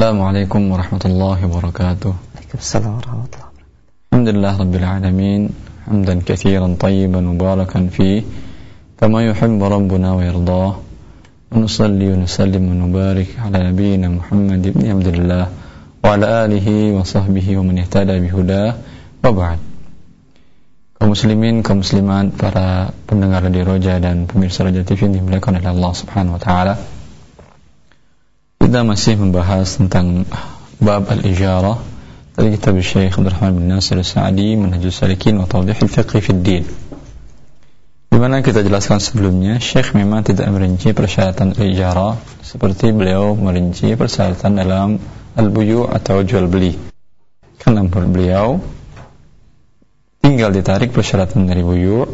السلام عليكم ورحمة الله وبركاته. عليكم السلام ورحمة الله. الحمد لله رب العالمين حمدا كثيرا طيبا مباركا فيه كما يحب ربنا ويرضاه. ونصلي ونسلم ونبارك على نبينا محمد بن عبد الله وعلى آله وصحبه ومن اهتدى بهداه. وبعد. Kaum muslimin, kaum muslimat, para pendengar di Roja dan pemirsa Roja TV yang dimuliakan oleh Allah Subhanahu wa taala. Kita masih membahas tentang bab al-ijarah. Dari kitab Syekh Abdul Rahman bin Nasir Sa'di Manhajus Salikin wa Tawdih al-Fiqh fi di mana kita jelaskan sebelumnya Syekh memang tidak merinci persyaratan al-ijarah seperti beliau merinci persyaratan dalam al-buyu atau jual beli karena beliau tinggal ditarik persyaratan dari buyu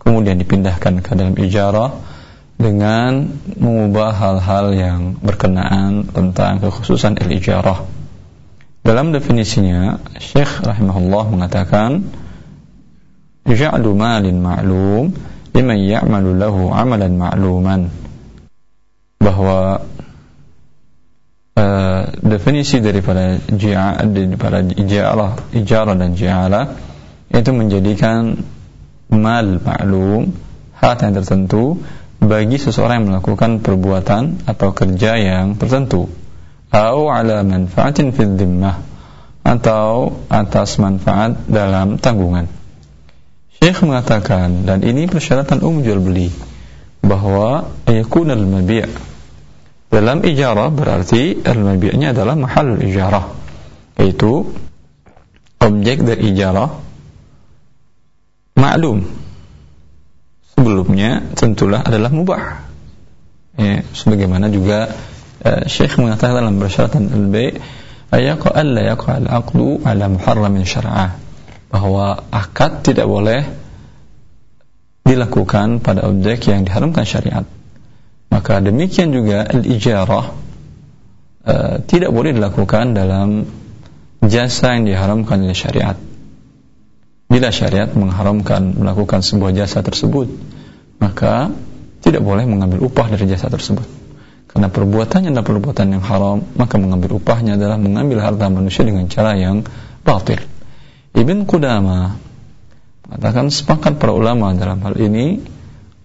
kemudian dipindahkan ke dalam ijarah dengan mengubah hal-hal yang berkenaan tentang kekhususan al-ijarah. Dalam definisinya, Syekh rahimahullah mengatakan, "Ja'lu malin ma'lum liman ya'malu lahu 'amalan ma'luman." Bahwa uh, definisi daripada daripada ijarah, ijarah dan ji'alah itu menjadikan mal ma'lum hak yang tertentu bagi seseorang yang melakukan perbuatan atau kerja yang tertentu. Atau ala manfaatin fid dhimmah atau atas manfaat dalam tanggungan. Syekh mengatakan dan ini persyaratan umum jual beli bahwa yakun al-mabi' dalam ijarah berarti al-mabi'nya adalah mahal ijarah yaitu objek dari ijarah maklum sebelumnya tentulah adalah mubah. Ya, sebagaimana juga uh, Syekh mengatakan dalam persyaratan al-bai' ayaqa alla yaqa al-aqdu ala muharramin bahwa akad tidak boleh dilakukan pada objek yang diharamkan syariat. Maka demikian juga al-ijarah uh, tidak boleh dilakukan dalam jasa yang diharamkan oleh syariat. Bila syariat mengharamkan melakukan sebuah jasa tersebut, maka tidak boleh mengambil upah dari jasa tersebut. Karena perbuatannya adalah perbuatan yang haram, maka mengambil upahnya adalah mengambil harta manusia dengan cara yang batil. Ibn Qudama mengatakan sepakat para ulama dalam hal ini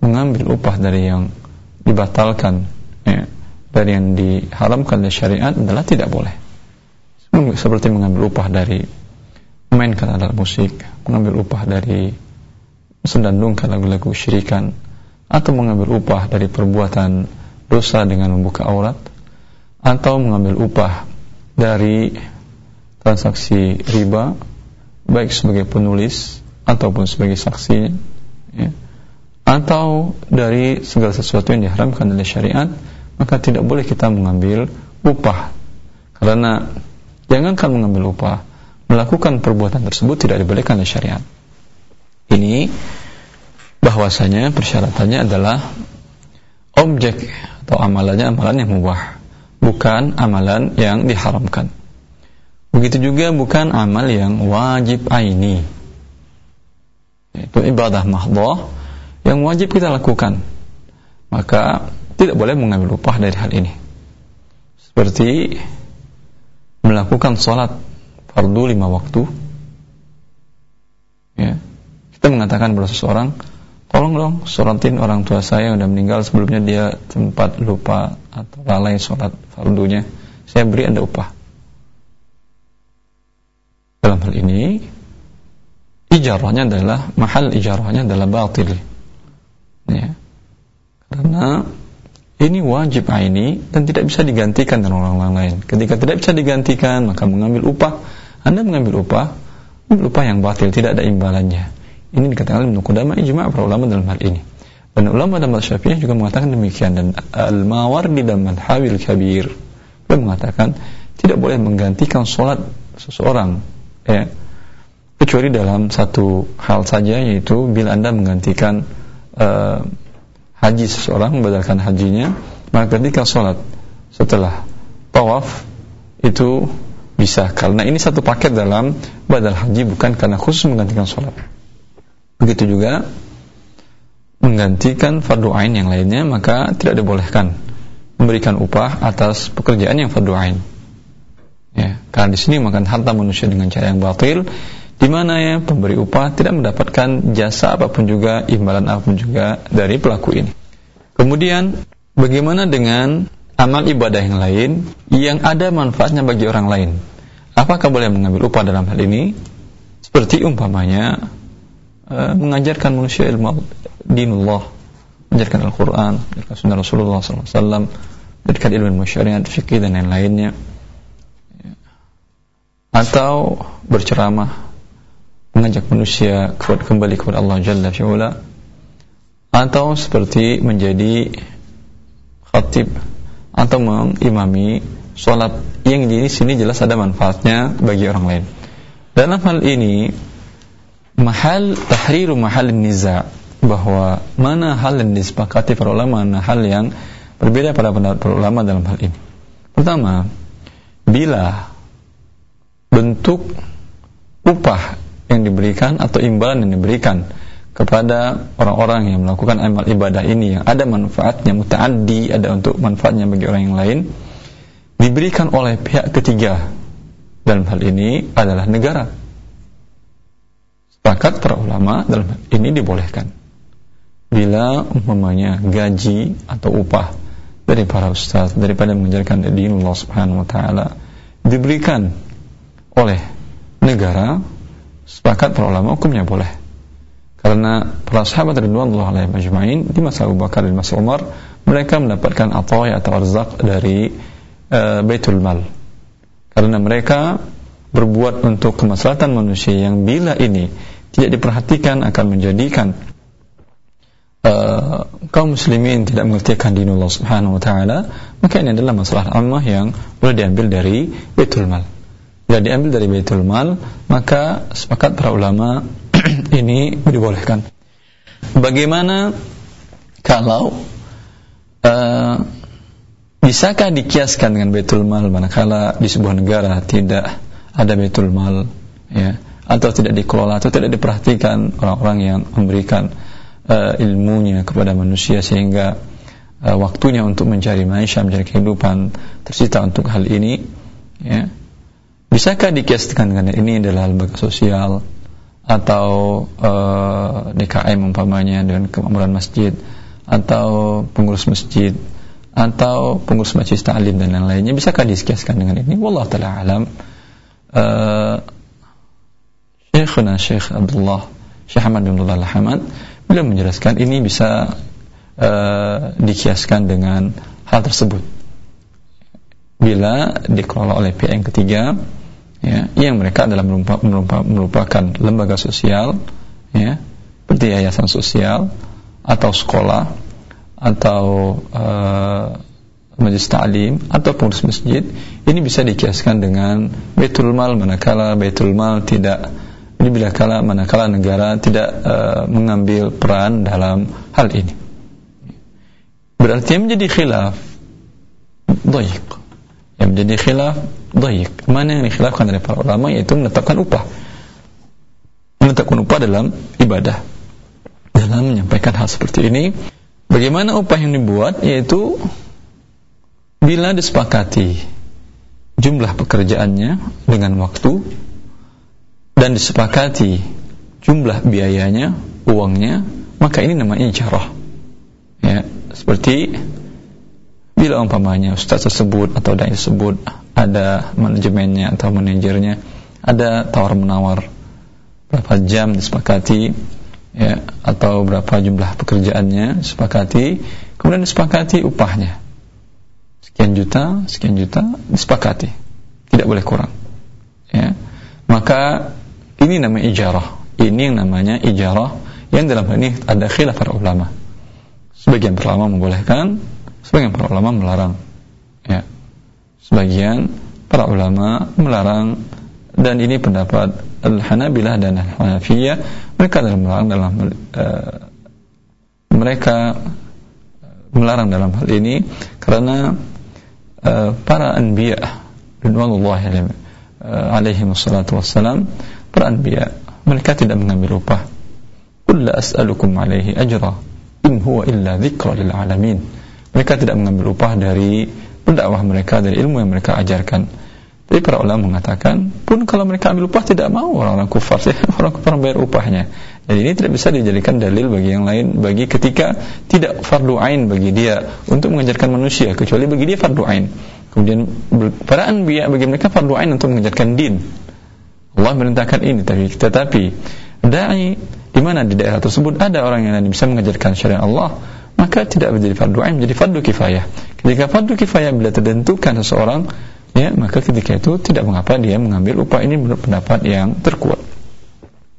mengambil upah dari yang dibatalkan ya, dari yang diharamkan oleh syariat adalah tidak boleh. Seperti mengambil upah dari memainkan alat musik, mengambil upah dari mensendandungkan lagu-lagu syirikan, atau mengambil upah dari perbuatan dosa dengan membuka aurat, atau mengambil upah dari transaksi riba, baik sebagai penulis ataupun sebagai saksi, ya, atau dari segala sesuatu yang diharamkan oleh syariat, maka tidak boleh kita mengambil upah. Karena jangankan mengambil upah, melakukan perbuatan tersebut tidak dibolehkan oleh syariat. Ini bahwasanya persyaratannya adalah objek atau amalannya amalan yang mubah, bukan amalan yang diharamkan. Begitu juga bukan amal yang wajib aini. Itu ibadah mahdoh yang wajib kita lakukan. Maka tidak boleh mengambil upah dari hal ini. Seperti melakukan sholat fardu lima waktu. Ya. Kita mengatakan kepada seseorang tolong dong sholatin orang tua saya yang sudah meninggal sebelumnya dia sempat lupa atau lalai sholat fardunya. Saya beri anda upah. Dalam hal ini ijarahnya adalah mahal ijarahnya adalah batil. Ya. Karena ini wajib ini dan tidak bisa digantikan dengan orang lain. Ketika tidak bisa digantikan, maka mengambil upah anda mengambil upah, mengambil upah yang batil, tidak ada imbalannya. Ini dikatakan Ibnu Qudamah ijma' para ulama dalam hal ini. Dan ulama dalam Syafi'iyah juga mengatakan demikian dan al-mawardi dalam hawil kabir dia mengatakan tidak boleh menggantikan sholat seseorang ya, kecuali dalam satu hal saja yaitu bila anda menggantikan uh, haji seseorang membatalkan hajinya maka ketika sholat setelah tawaf itu bisa karena ini satu paket dalam badal haji bukan karena khusus menggantikan sholat. Begitu juga menggantikan fardu ain yang lainnya maka tidak dibolehkan memberikan upah atas pekerjaan yang fardu ain. Karena di sini makan harta manusia dengan cara yang batil di mana ya pemberi upah tidak mendapatkan jasa apa pun juga imbalan apa pun juga dari pelaku ini. Kemudian bagaimana dengan amal ibadah yang lain yang ada manfaatnya bagi orang lain. Apakah boleh mengambil upah dalam hal ini? Seperti umpamanya uh, mengajarkan manusia ilmu dinullah mengajarkan Al-Quran mengajarkan sunnah Rasulullah SAW mengajarkan ilmu syariat fikih dan lain-lainnya. Atau berceramah mengajak manusia kembali kepada Allah Jalla fi'ula atau seperti menjadi khatib atau mengimami sholat. Yang di sini jelas ada manfaatnya bagi orang lain. Dalam hal ini mahal tahriru mahal niza bahwa mana hal yang disepakati para ulama mana hal yang berbeda pada pendapat para ulama dalam hal ini. Pertama bila bentuk upah yang diberikan atau imbalan yang diberikan kepada orang-orang yang melakukan amal ibadah ini yang ada manfaatnya mutaaddi ada untuk manfaatnya bagi orang yang lain diberikan oleh pihak ketiga dalam hal ini adalah negara. Sepakat para ulama dalam hal ini dibolehkan. Bila umpamanya gaji atau upah dari para ustaz daripada mengajarkan dinullah subhanahu wa ta'ala diberikan oleh negara sepakat para ulama hukumnya boleh karena para sahabat radhiyallahu alaihi majma'in di masa Abu Bakar dan masa Umar mereka mendapatkan atau atau arzak dari uh, Baitul Mal. Karena mereka berbuat untuk kemaslahatan manusia yang bila ini tidak diperhatikan akan menjadikan uh, kaum muslimin tidak mengertikan dinullah subhanahu wa ta'ala maka ini adalah masalah ammah yang boleh diambil dari Baitul Mal. Bila diambil dari Baitul Mal maka sepakat para ulama ini dibolehkan. Bagaimana kalau uh, Bisakah dikiaskan dengan Baitul Mal? Manakala di sebuah negara tidak ada Baitul Mal ya atau tidak dikelola atau tidak diperhatikan orang-orang yang memberikan uh, ilmunya kepada manusia sehingga uh, waktunya untuk mencari maisha, mencari kehidupan tersita untuk hal ini ya. Bisakah dikiaskan dengan ini adalah lembaga sosial atau uh, eh, DKM umpamanya dengan kemakmuran masjid. Atau pengurus masjid. Atau pengurus majlis ta'lim dan lain-lainnya. Bisakah disekiaskan dengan ini? Wallah taala alam. Uh, Syekhuna Syekh Abdullah Syekh Ahmad bin Abdullah Hamad beliau menjelaskan ini bisa uh, dikiaskan dengan hal tersebut. Bila dikelola oleh pihak yang ketiga ya, yang mereka adalah merupakan, lembaga sosial ya, seperti yayasan sosial atau sekolah atau uh, majlis ta'lim atau pengurus masjid ini bisa dikiaskan dengan Baitul Mal manakala Baitul Mal tidak ini bila kala manakala negara tidak uh, mengambil peran dalam hal ini. Berarti yang menjadi khilaf dhaik yang menjadi khilaf dhaik mana yang dikhilafkan oleh para ulama yaitu menetapkan upah menetapkan upah dalam ibadah dalam menyampaikan hal seperti ini Bagaimana upah yang dibuat yaitu bila disepakati jumlah pekerjaannya dengan waktu dan disepakati jumlah biayanya, uangnya, maka ini namanya ijarah. Ya, seperti bila umpamanya ustaz tersebut atau dai tersebut ada manajemennya atau manajernya, ada tawar menawar berapa jam disepakati ya atau berapa jumlah pekerjaannya sepakati kemudian disepakati upahnya. Sekian juta sekian juta disepakati. Tidak boleh kurang ya. Maka ini namanya ijarah. Ini yang namanya ijarah yang dalam hal ini ada khilaf para ulama. Sebagian para ulama membolehkan sebagian para ulama melarang sebagian para ulama melarang dan ini pendapat Al-Hanabilah dan Al-Hanafiyah. Mereka dalam melarang dalam uh, mereka melarang dalam hal ini karena uh, para anbiya ridwanullah uh, alaihi wassalatu wassalam para anbiya mereka tidak mengambil upah. Qul as'alukum alaihi ajra in huwa illa dzikra lil alamin. Mereka tidak mengambil upah dari pendakwah mereka dari ilmu yang mereka ajarkan Tapi para ulama mengatakan, pun kalau mereka ambil upah tidak mau orang-orang kufar, orang kufar membayar upahnya. Dan ini tidak bisa dijadikan dalil bagi yang lain, bagi ketika tidak fardu ain bagi dia untuk mengajarkan manusia, kecuali bagi dia fardu ain. Kemudian para anbiya bagi mereka fardu ain untuk mengajarkan din. Allah merintahkan ini, tapi tetapi dai di mana di daerah tersebut ada orang yang bisa mengajarkan syariat Allah, maka tidak menjadi fardu ain, menjadi fardu kifayah. Ketika fardu kifayah bila tertentukan seseorang ya maka ketika itu tidak mengapa dia mengambil upah. Ini menurut pendapat yang terkuat.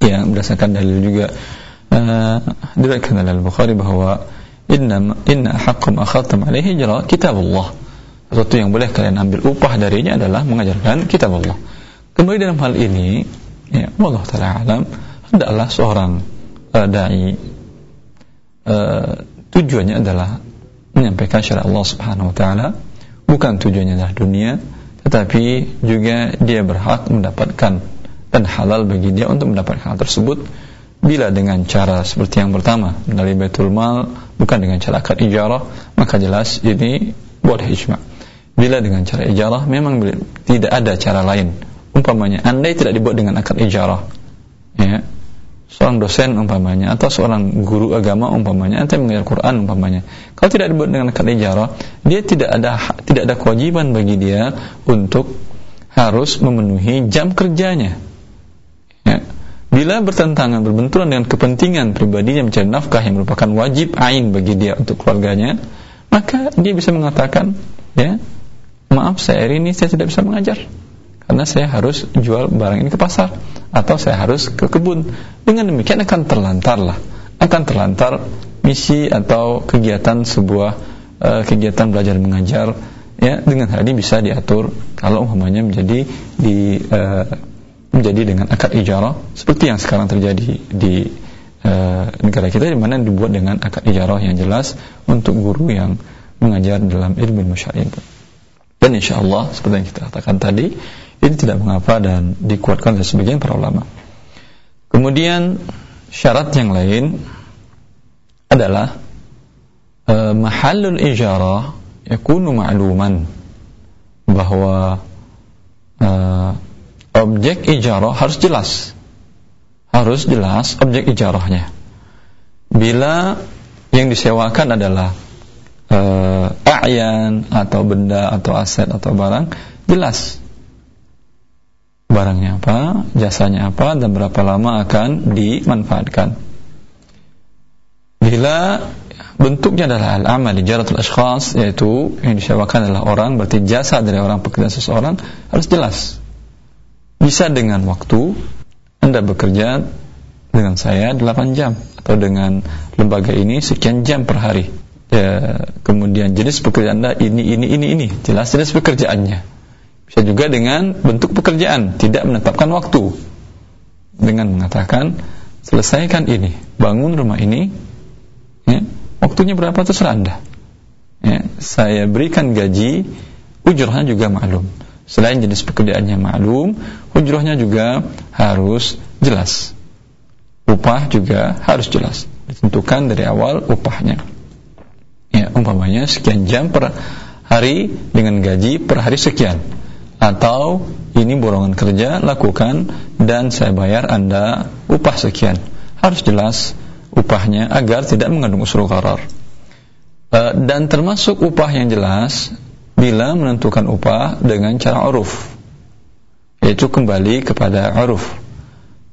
Yang berdasarkan dalil juga uh, diriwayatkan oleh Al-Bukhari bahwa inna inna haqqum akhadtum alaihi jara kitabullah. Sesuatu yang boleh kalian ambil upah darinya adalah mengajarkan kitab Allah kembali dalam hal ini ya Allah taala alam hendaklah seorang uh, dai uh, tujuannya adalah menyampaikan syariat Allah Subhanahu wa taala bukan tujuannya adalah dunia tetapi juga dia berhak mendapatkan dan halal bagi dia untuk mendapatkan hal tersebut. Bila dengan cara seperti yang pertama melalui baitul mal bukan dengan cara akad ijarah maka jelas ini boleh ijma. Bila dengan cara ijarah memang tidak ada cara lain. Umpamanya andai tidak dibuat dengan akad ijarah ya seorang dosen umpamanya atau seorang guru agama umpamanya atau mengajar Quran umpamanya. Kalau tidak dibuat dengan akad ijarah dia tidak ada tidak ada kewajiban bagi dia untuk harus memenuhi jam kerjanya. Ya. bila bertentangan berbenturan dengan kepentingan pribadinya mencari nafkah yang merupakan wajib ain bagi dia untuk keluarganya maka dia bisa mengatakan ya maaf saya hari ini saya tidak bisa mengajar karena saya harus jual barang ini ke pasar atau saya harus ke kebun. Dengan demikian akan terlantar lah. Akan terlantar misi atau kegiatan sebuah uh, kegiatan belajar mengajar ya. Dengan hal ini bisa diatur kalau umpamanya menjadi di uh, menjadi dengan akad ijarah seperti yang sekarang terjadi di uh, negara kita di mana dibuat dengan akad ijarah yang jelas untuk guru yang mengajar dalam ilmu syar'i dan insya Allah seperti yang kita katakan tadi ini tidak mengapa dan dikuatkan oleh sebagian para ulama. Kemudian syarat yang lain adalah uh, mahallul ijarah yakunu ma'luman bahwa uh, objek ijarah harus jelas harus jelas objek ijarahnya bila yang disewakan adalah uh, a'yan atau benda atau aset atau barang jelas. Barangnya apa, jasanya apa, dan berapa lama akan dimanfaatkan. Bila bentuknya adalah al-amal jaratul ashkhas yaitu yang disewakan adalah orang berarti jasa dari orang pekerjaan seseorang harus jelas. Bisa dengan waktu anda bekerja dengan saya 8 jam atau dengan lembaga ini sekian jam per hari ya, kemudian jenis pekerjaan anda ini ini ini ini jelas jenis pekerjaannya bisa juga dengan bentuk pekerjaan, tidak menetapkan waktu. Dengan mengatakan, selesaikan ini, bangun rumah ini, ya, waktunya berapa terserah Anda. Ya, saya berikan gaji, ujurnya juga maklum. Selain jenis pekerjaannya maklum, ujurnya juga harus jelas. Upah juga harus jelas. Ditentukan dari awal upahnya. Ya, umpamanya sekian jam per hari dengan gaji per hari sekian atau ini borongan kerja lakukan dan saya bayar Anda upah sekian. Harus jelas upahnya agar tidak mengandung usul qarar. E, dan termasuk upah yang jelas bila menentukan upah dengan cara uruf. Yaitu kembali kepada uruf.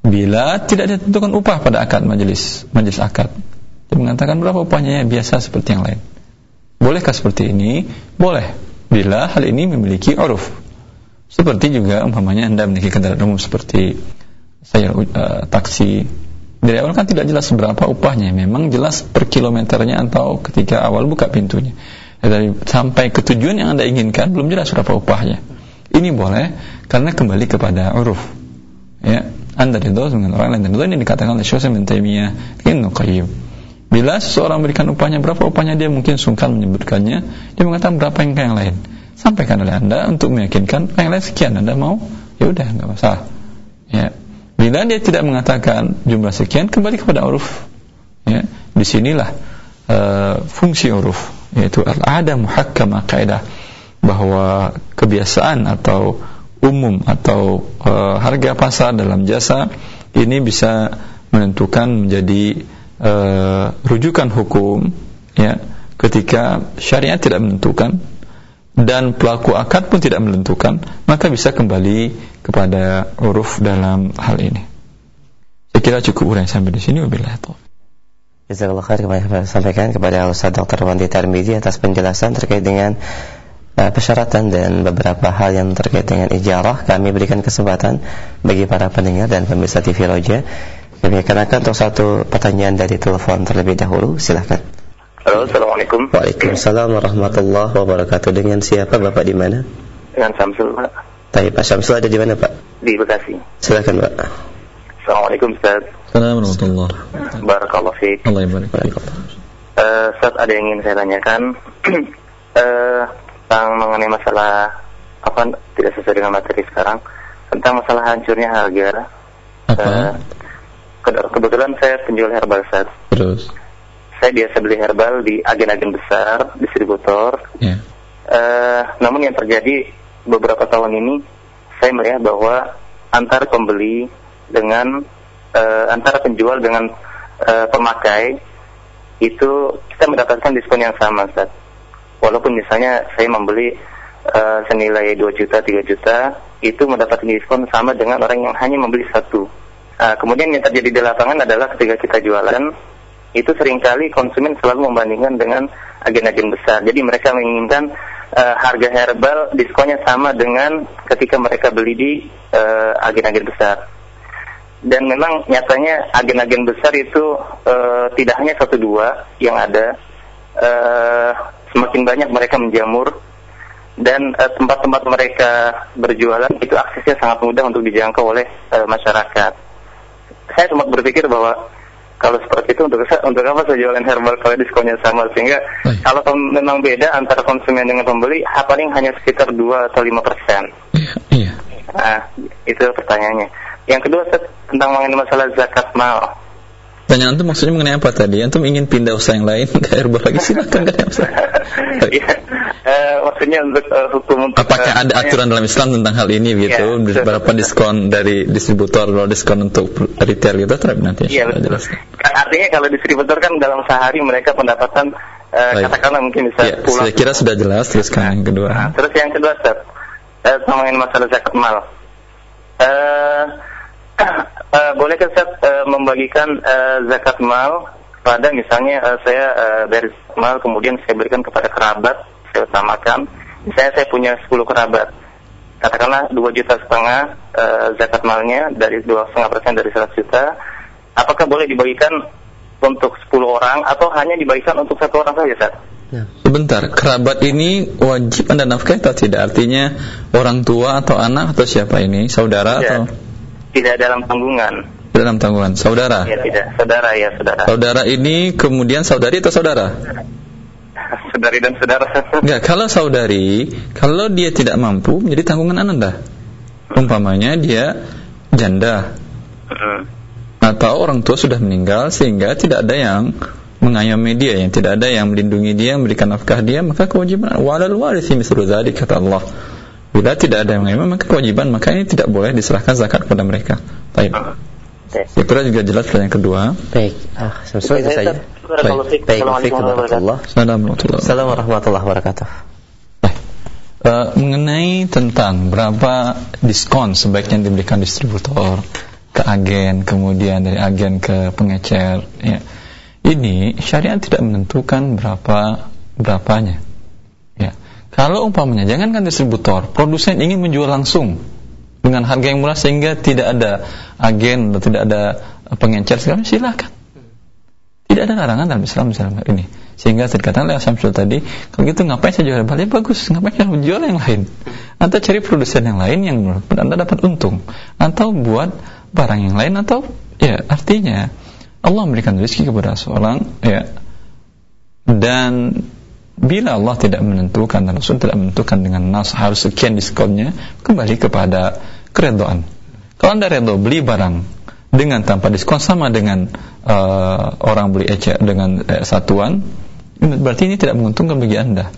Bila tidak ditentukan upah pada akad majelis, majelis akad. Dia mengatakan berapa upahnya ya, biasa seperti yang lain. Bolehkah seperti ini? Boleh. Bila hal ini memiliki uruf. Seperti juga umpamanya Anda memiliki kendaraan umum seperti saya uh, taksi. Dari awal kan tidak jelas berapa upahnya. Memang jelas per kilometernya atau ketika awal buka pintunya. Ya, dari sampai ke tujuan yang anda inginkan belum jelas berapa upahnya. Ini boleh karena kembali kepada uruf. Ya anda ridho dengan orang lain. Dan ini dikatakan oleh Syekh bin Taimiyah Ibnu Qayyim bila seseorang memberikan upahnya berapa upahnya dia? Mungkin sungkan menyebutkannya. Dia mengatakan berapa yang yang lain? Sampaikan oleh anda untuk meyakinkan yang lain sekian anda mau? Ya udah nggak masalah. Ya. Bila dia tidak mengatakan jumlah sekian kembali kepada uruf. Ya. Di sinilah uh, fungsi uruf yaitu al-ada muhakkamah kaidah bahwa kebiasaan atau umum atau uh, harga pasar dalam jasa ini bisa menentukan menjadi uh, rujukan hukum ya ketika syariat tidak menentukan dan pelaku akad pun tidak menentukan maka bisa kembali kepada uruf dalam hal ini saya kira cukup uraian sampai di sini wabillahi taufiq Jazakallah sampaikan kepada Ustaz Dr. Wandi Tarmizi atas penjelasan terkait dengan uh, persyaratan dan beberapa hal yang terkait dengan ijarah. Kami berikan kesempatan bagi para pendengar dan pemirsa TV Roja. Kami akan akan untuk satu pertanyaan dari telepon terlebih dahulu. Silahkan. Halo, Assalamualaikum. Waalaikumsalam warahmatullahi wabarakatuh. Dengan siapa Bapak di mana? Dengan Samsul, Pak. Tapi Pak Samsul ada di mana Pak? Di Bekasi. Silakan Pak. Assalamualaikum Ustaz. Assalamualaikum Barakallahu fiik. Allah barik. Uh, Ustaz ada yang ingin saya tanyakan uh, tentang mengenai masalah apa tidak sesuai dengan materi sekarang tentang masalah hancurnya harga. Apa? Uh, kebetulan saya penjual herbal Ustaz. Terus. Saya biasa beli herbal di agen-agen besar, distributor. Ya. Eh, namun yang terjadi beberapa tahun ini saya melihat bahwa antara pembeli dengan eh, antara penjual dengan eh, pemakai itu kita mendapatkan diskon yang sama Ustaz. Walaupun misalnya saya membeli eh, senilai 2 juta, 3 juta, itu mendapatkan diskon sama dengan orang yang hanya membeli satu. Eh, kemudian yang terjadi di lapangan adalah ketika kita jualan, itu sering kali konsumen selalu membandingkan dengan agen-agen besar. Jadi mereka menginginkan eh, harga herbal diskonnya sama dengan ketika mereka beli di eh, agen-agen besar. Dan memang nyatanya agen-agen besar itu eh, tidak hanya satu dua yang ada, eh, semakin banyak mereka menjamur dan tempat-tempat mereka berjualan itu aksesnya sangat mudah untuk dijangkau oleh eh, masyarakat. Saya sempat berpikir bahwa kalau seperti itu untuk untuk apa saya jualan herbal kalau diskonnya sama sehingga Baik. kalau memang beda antara konsumen dengan pembeli ha, paling hanya sekitar 2 atau 5 persen. Iya, iya. Nah, itu pertanyaannya. Yang kedua tentang mengenai masalah zakat mal. Pertanyaan itu maksudnya mengenai apa tadi? Antum ingin pindah usaha yang lain ke herbal lagi silakan kan ya. Iya, eh, maksudnya untuk eh, hukum Apakah eh, ada aturan dalam Islam tentang hal ini gitu? Betul. Berapa diskon dari distributor atau diskon untuk retail gitu? Terus nanti Iya betul. jelaskan. Artinya kalau distributor kan dalam sehari mereka pendapatan Baik. katakanlah mungkin bisa Ya, pulang. saya kira sudah jelas teruskan yang kedua. Nah, terus yang kedua Ustaz, eh, ngomongin masalah zakat mal. Eh, eh, bolehkah Ustaz eh, membagikan eh, zakat mal pada misalnya eh, saya eh, dari mal kemudian saya berikan kepada kerabat, saya utamakan. Misalnya saya punya 10 kerabat. Katakanlah 2 juta setengah eh, zakat malnya dari 2,5 persen dari 100 juta. Apakah boleh dibagikan untuk 10 orang atau hanya dibagikan untuk satu orang saja, Ustaz? Sebentar, kerabat ini wajib anda nafkah atau tidak? Artinya orang tua atau anak atau siapa ini? Saudara Tidak. atau Tidak dalam tanggungan. dalam tanggungan? Saudara. Ya tidak, saudara ya saudara. Saudara ini kemudian saudari atau saudara? Saudari dan saudara. Enggak, kalau saudari, kalau dia tidak mampu menjadi tanggungan anda. Umpamanya dia janda Hmm. atau orang tua sudah meninggal sehingga tidak ada yang mengayomi dia, yang tidak ada yang melindungi dia, memberikan nafkah dia, maka kewajiban walal warithi mislu dzalik kata Allah. Bila tidak ada yang mengayomi maka kewajiban maka ini tidak boleh diserahkan zakat kepada mereka. Baik. Saya kira juga jelas pertanyaan kedua. Baik, ah, Samsul itu saja. Baik, Assalamualaikum warahmatullahi warahmatullahi Assalamualaikum warahmatullahi wabarakatuh. Baik. Eh, mengenai tentang berapa diskon sebaiknya diberikan distributor ke agen, kemudian dari agen ke pengecer, ya. Ini syariat tidak menentukan berapa berapanya. Ya. Kalau umpamanya jangankan distributor, produsen ingin menjual langsung dengan harga yang murah sehingga tidak ada agen atau tidak ada pengecer segala silakan. Tidak ada larangan dalam Islam hal ini. Sehingga dikatakan oleh Samsul tadi, kalau gitu ngapain saya jual balik bagus, ngapain saya jual yang lain? Atau cari produsen yang lain yang Anda dapat untung, atau buat barang yang lain atau ya artinya Allah memberikan rezeki kepada seorang ya dan bila Allah tidak menentukan dan Rasul tidak menentukan dengan nas harus sekian diskonnya kembali kepada keredoan kalau anda redo beli barang dengan tanpa diskon sama dengan uh, orang beli ecer dengan eh, satuan berarti ini tidak menguntungkan bagi anda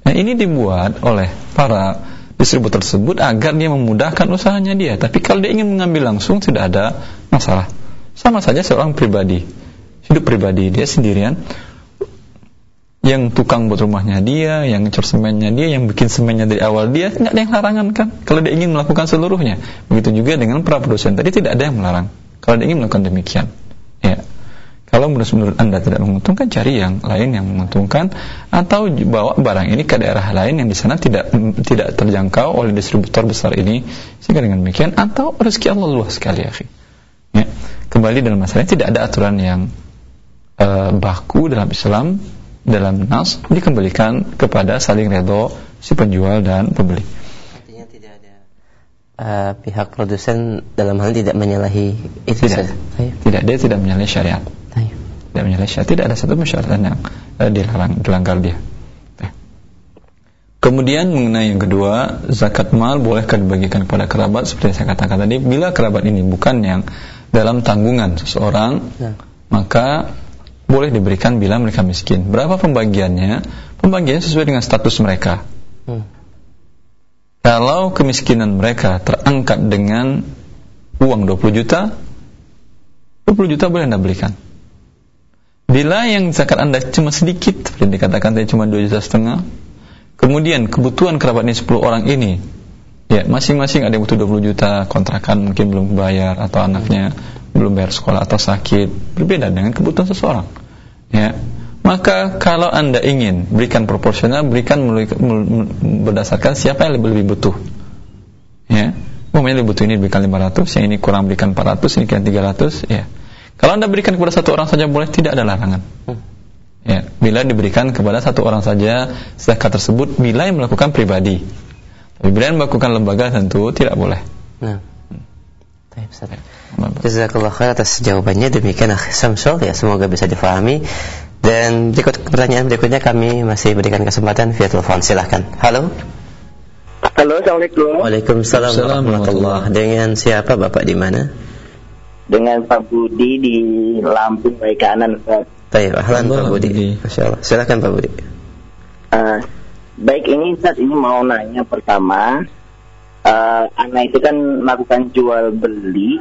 nah ini dibuat oleh para distributor tersebut agar dia memudahkan usahanya dia. Tapi kalau dia ingin mengambil langsung tidak ada masalah. Sama saja seorang pribadi, hidup pribadi dia sendirian, yang tukang buat rumahnya dia, yang ngecor semennya dia, yang bikin semennya dari awal dia, nggak ada yang larangan kan? Kalau dia ingin melakukan seluruhnya, begitu juga dengan para produsen tadi tidak ada yang melarang. Kalau dia ingin melakukan demikian, ya. Kalau menurut, menurut anda tidak menguntungkan, cari yang lain yang menguntungkan, atau bawa barang ini ke daerah lain yang di sana tidak tidak terjangkau oleh distributor besar ini, sehingga dengan demikian, atau rezeki Allah luas sekali, ya. ya. Kembali dalam masalah ini, tidak ada aturan yang uh, baku dalam Islam dalam nas dikembalikan kepada saling redo si penjual dan pembeli. Artinya tidak ada uh, pihak produsen dalam hal tidak menyalahi itu tidak. Tidak, dia tidak menyalahi syariat tidak menyalahi syariat tidak ada satu persyaratan yang uh, dilarang dilanggar dia Kemudian mengenai yang kedua, zakat mal bolehkah dibagikan kepada kerabat seperti yang saya katakan tadi? Bila kerabat ini bukan yang dalam tanggungan seseorang, ya. maka boleh diberikan bila mereka miskin. Berapa pembagiannya? Pembagiannya sesuai dengan status mereka. Hmm. Kalau kemiskinan mereka terangkat dengan uang 20 juta, 20 juta boleh Anda berikan. Bila yang zakat Anda cuma sedikit, seperti dikatakan tadi cuma 2 juta setengah, kemudian kebutuhan kerabat ini 10 orang ini, ya masing-masing ada yang butuh 20 juta, kontrakan mungkin belum bayar, atau anaknya belum bayar sekolah atau sakit, berbeda dengan kebutuhan seseorang. Ya, maka kalau anda ingin berikan proporsional, berikan berdasarkan siapa yang lebih, lebih butuh. Ya, Umumnya lebih butuh ini berikan 500, yang ini kurang berikan 400, ini berikan 300, ya kalau Anda berikan kepada satu orang saja boleh, tidak ada larangan. Hmm. Ya, bila diberikan kepada satu orang saja zakat tersebut bila yang melakukan pribadi. Tapi bila yang melakukan lembaga tentu tidak boleh. Nah. Baik, Ustaz. Jazakallah khair atas jawabannya. Demikian Akhi Samsul ya, semoga bisa difahami. Dan berikut pertanyaan berikutnya kami masih berikan kesempatan via telepon. Silahkan. Halo. Halo, Assalamualaikum. Waalaikumsalam warahmatullahi Dengan siapa Bapak di mana? dengan Pak Budi di Lampung baik kanan Ustaz. Baik, ahlan Pak Budi. Masya Allah. Silakan Pak Budi. Uh, baik ini Ustaz ini mau nanya pertama uh, anak itu kan melakukan jual beli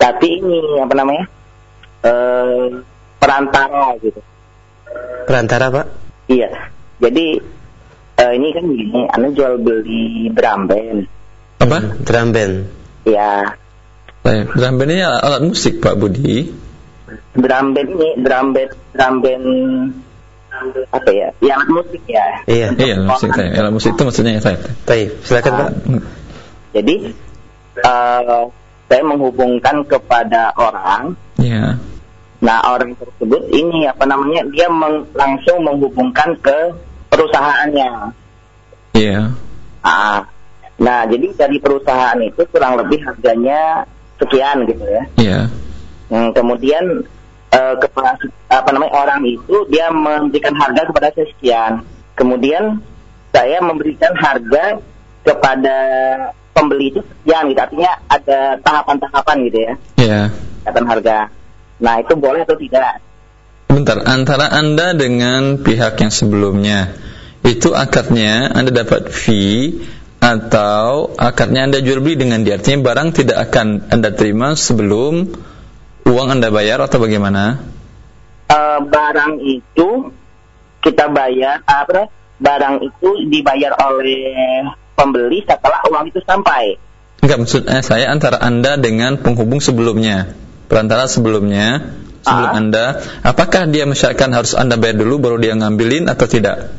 tapi ini apa namanya uh, perantara gitu perantara pak iya jadi uh, ini kan gini anak jual beli drum band apa drum band ya Baik, drum band ini alat musik Pak Budi. Drum band ini drum band drum band apa ya? Ya alat musik ya. Iya, iya musik saya. Alat musik itu maksudnya ya saya. Baik, silakan Pak. Jadi uh, saya menghubungkan kepada orang. Iya. Nah orang tersebut ini apa namanya dia meng, langsung menghubungkan ke perusahaannya. Iya. Ah, nah jadi dari perusahaan itu kurang lebih harganya sekian gitu ya. Iya. Hmm, kemudian uh, kepada apa namanya orang itu dia memberikan harga kepada saya sekian. Kemudian saya memberikan harga kepada pembeli itu sekian gitu. Artinya ada tahapan-tahapan gitu ya. Iya. Tahapan harga. Nah, itu boleh atau tidak? Bentar, antara Anda dengan pihak yang sebelumnya itu akadnya Anda dapat fee atau akarnya Anda jual beli dengan dia artinya barang tidak akan Anda terima sebelum uang Anda bayar atau bagaimana? Uh, barang itu kita bayar apa? Barang itu dibayar oleh pembeli setelah uang itu sampai. Enggak maksudnya saya antara Anda dengan penghubung sebelumnya. Perantara sebelumnya sebelum uh. Anda, apakah dia mensyaratkan harus Anda bayar dulu baru dia ngambilin atau tidak?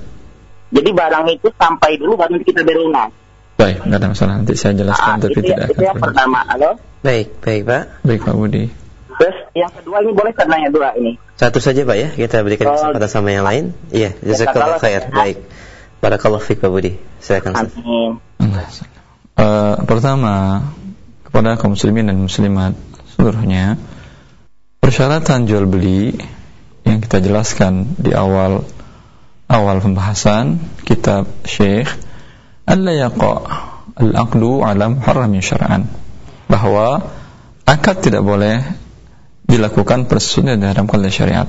Jadi barang itu sampai dulu baru kita bayar lunas. Baik, tidak ada masalah. Nanti saya jelaskan, nah, tapi itu, tidak itu yang pertama, halo? Baik, baik Pak. Baik Pak Budi. Terus yang kedua ini boleh yang dua ini? Satu saja Pak ya, kita berikan oh, kesempatan sama yang lain. Iya, jazakallah khair. Baik. Barakallahu fiik Pak Budi. Silakan. Amin. Uh, pertama kepada kaum muslimin dan muslimat seluruhnya persyaratan jual beli yang kita jelaskan di awal awal pembahasan kitab Syekh alla yaqa al-aqdu ala muharramin syar'an bahwa akad tidak boleh dilakukan persesuaian dalam oleh syariat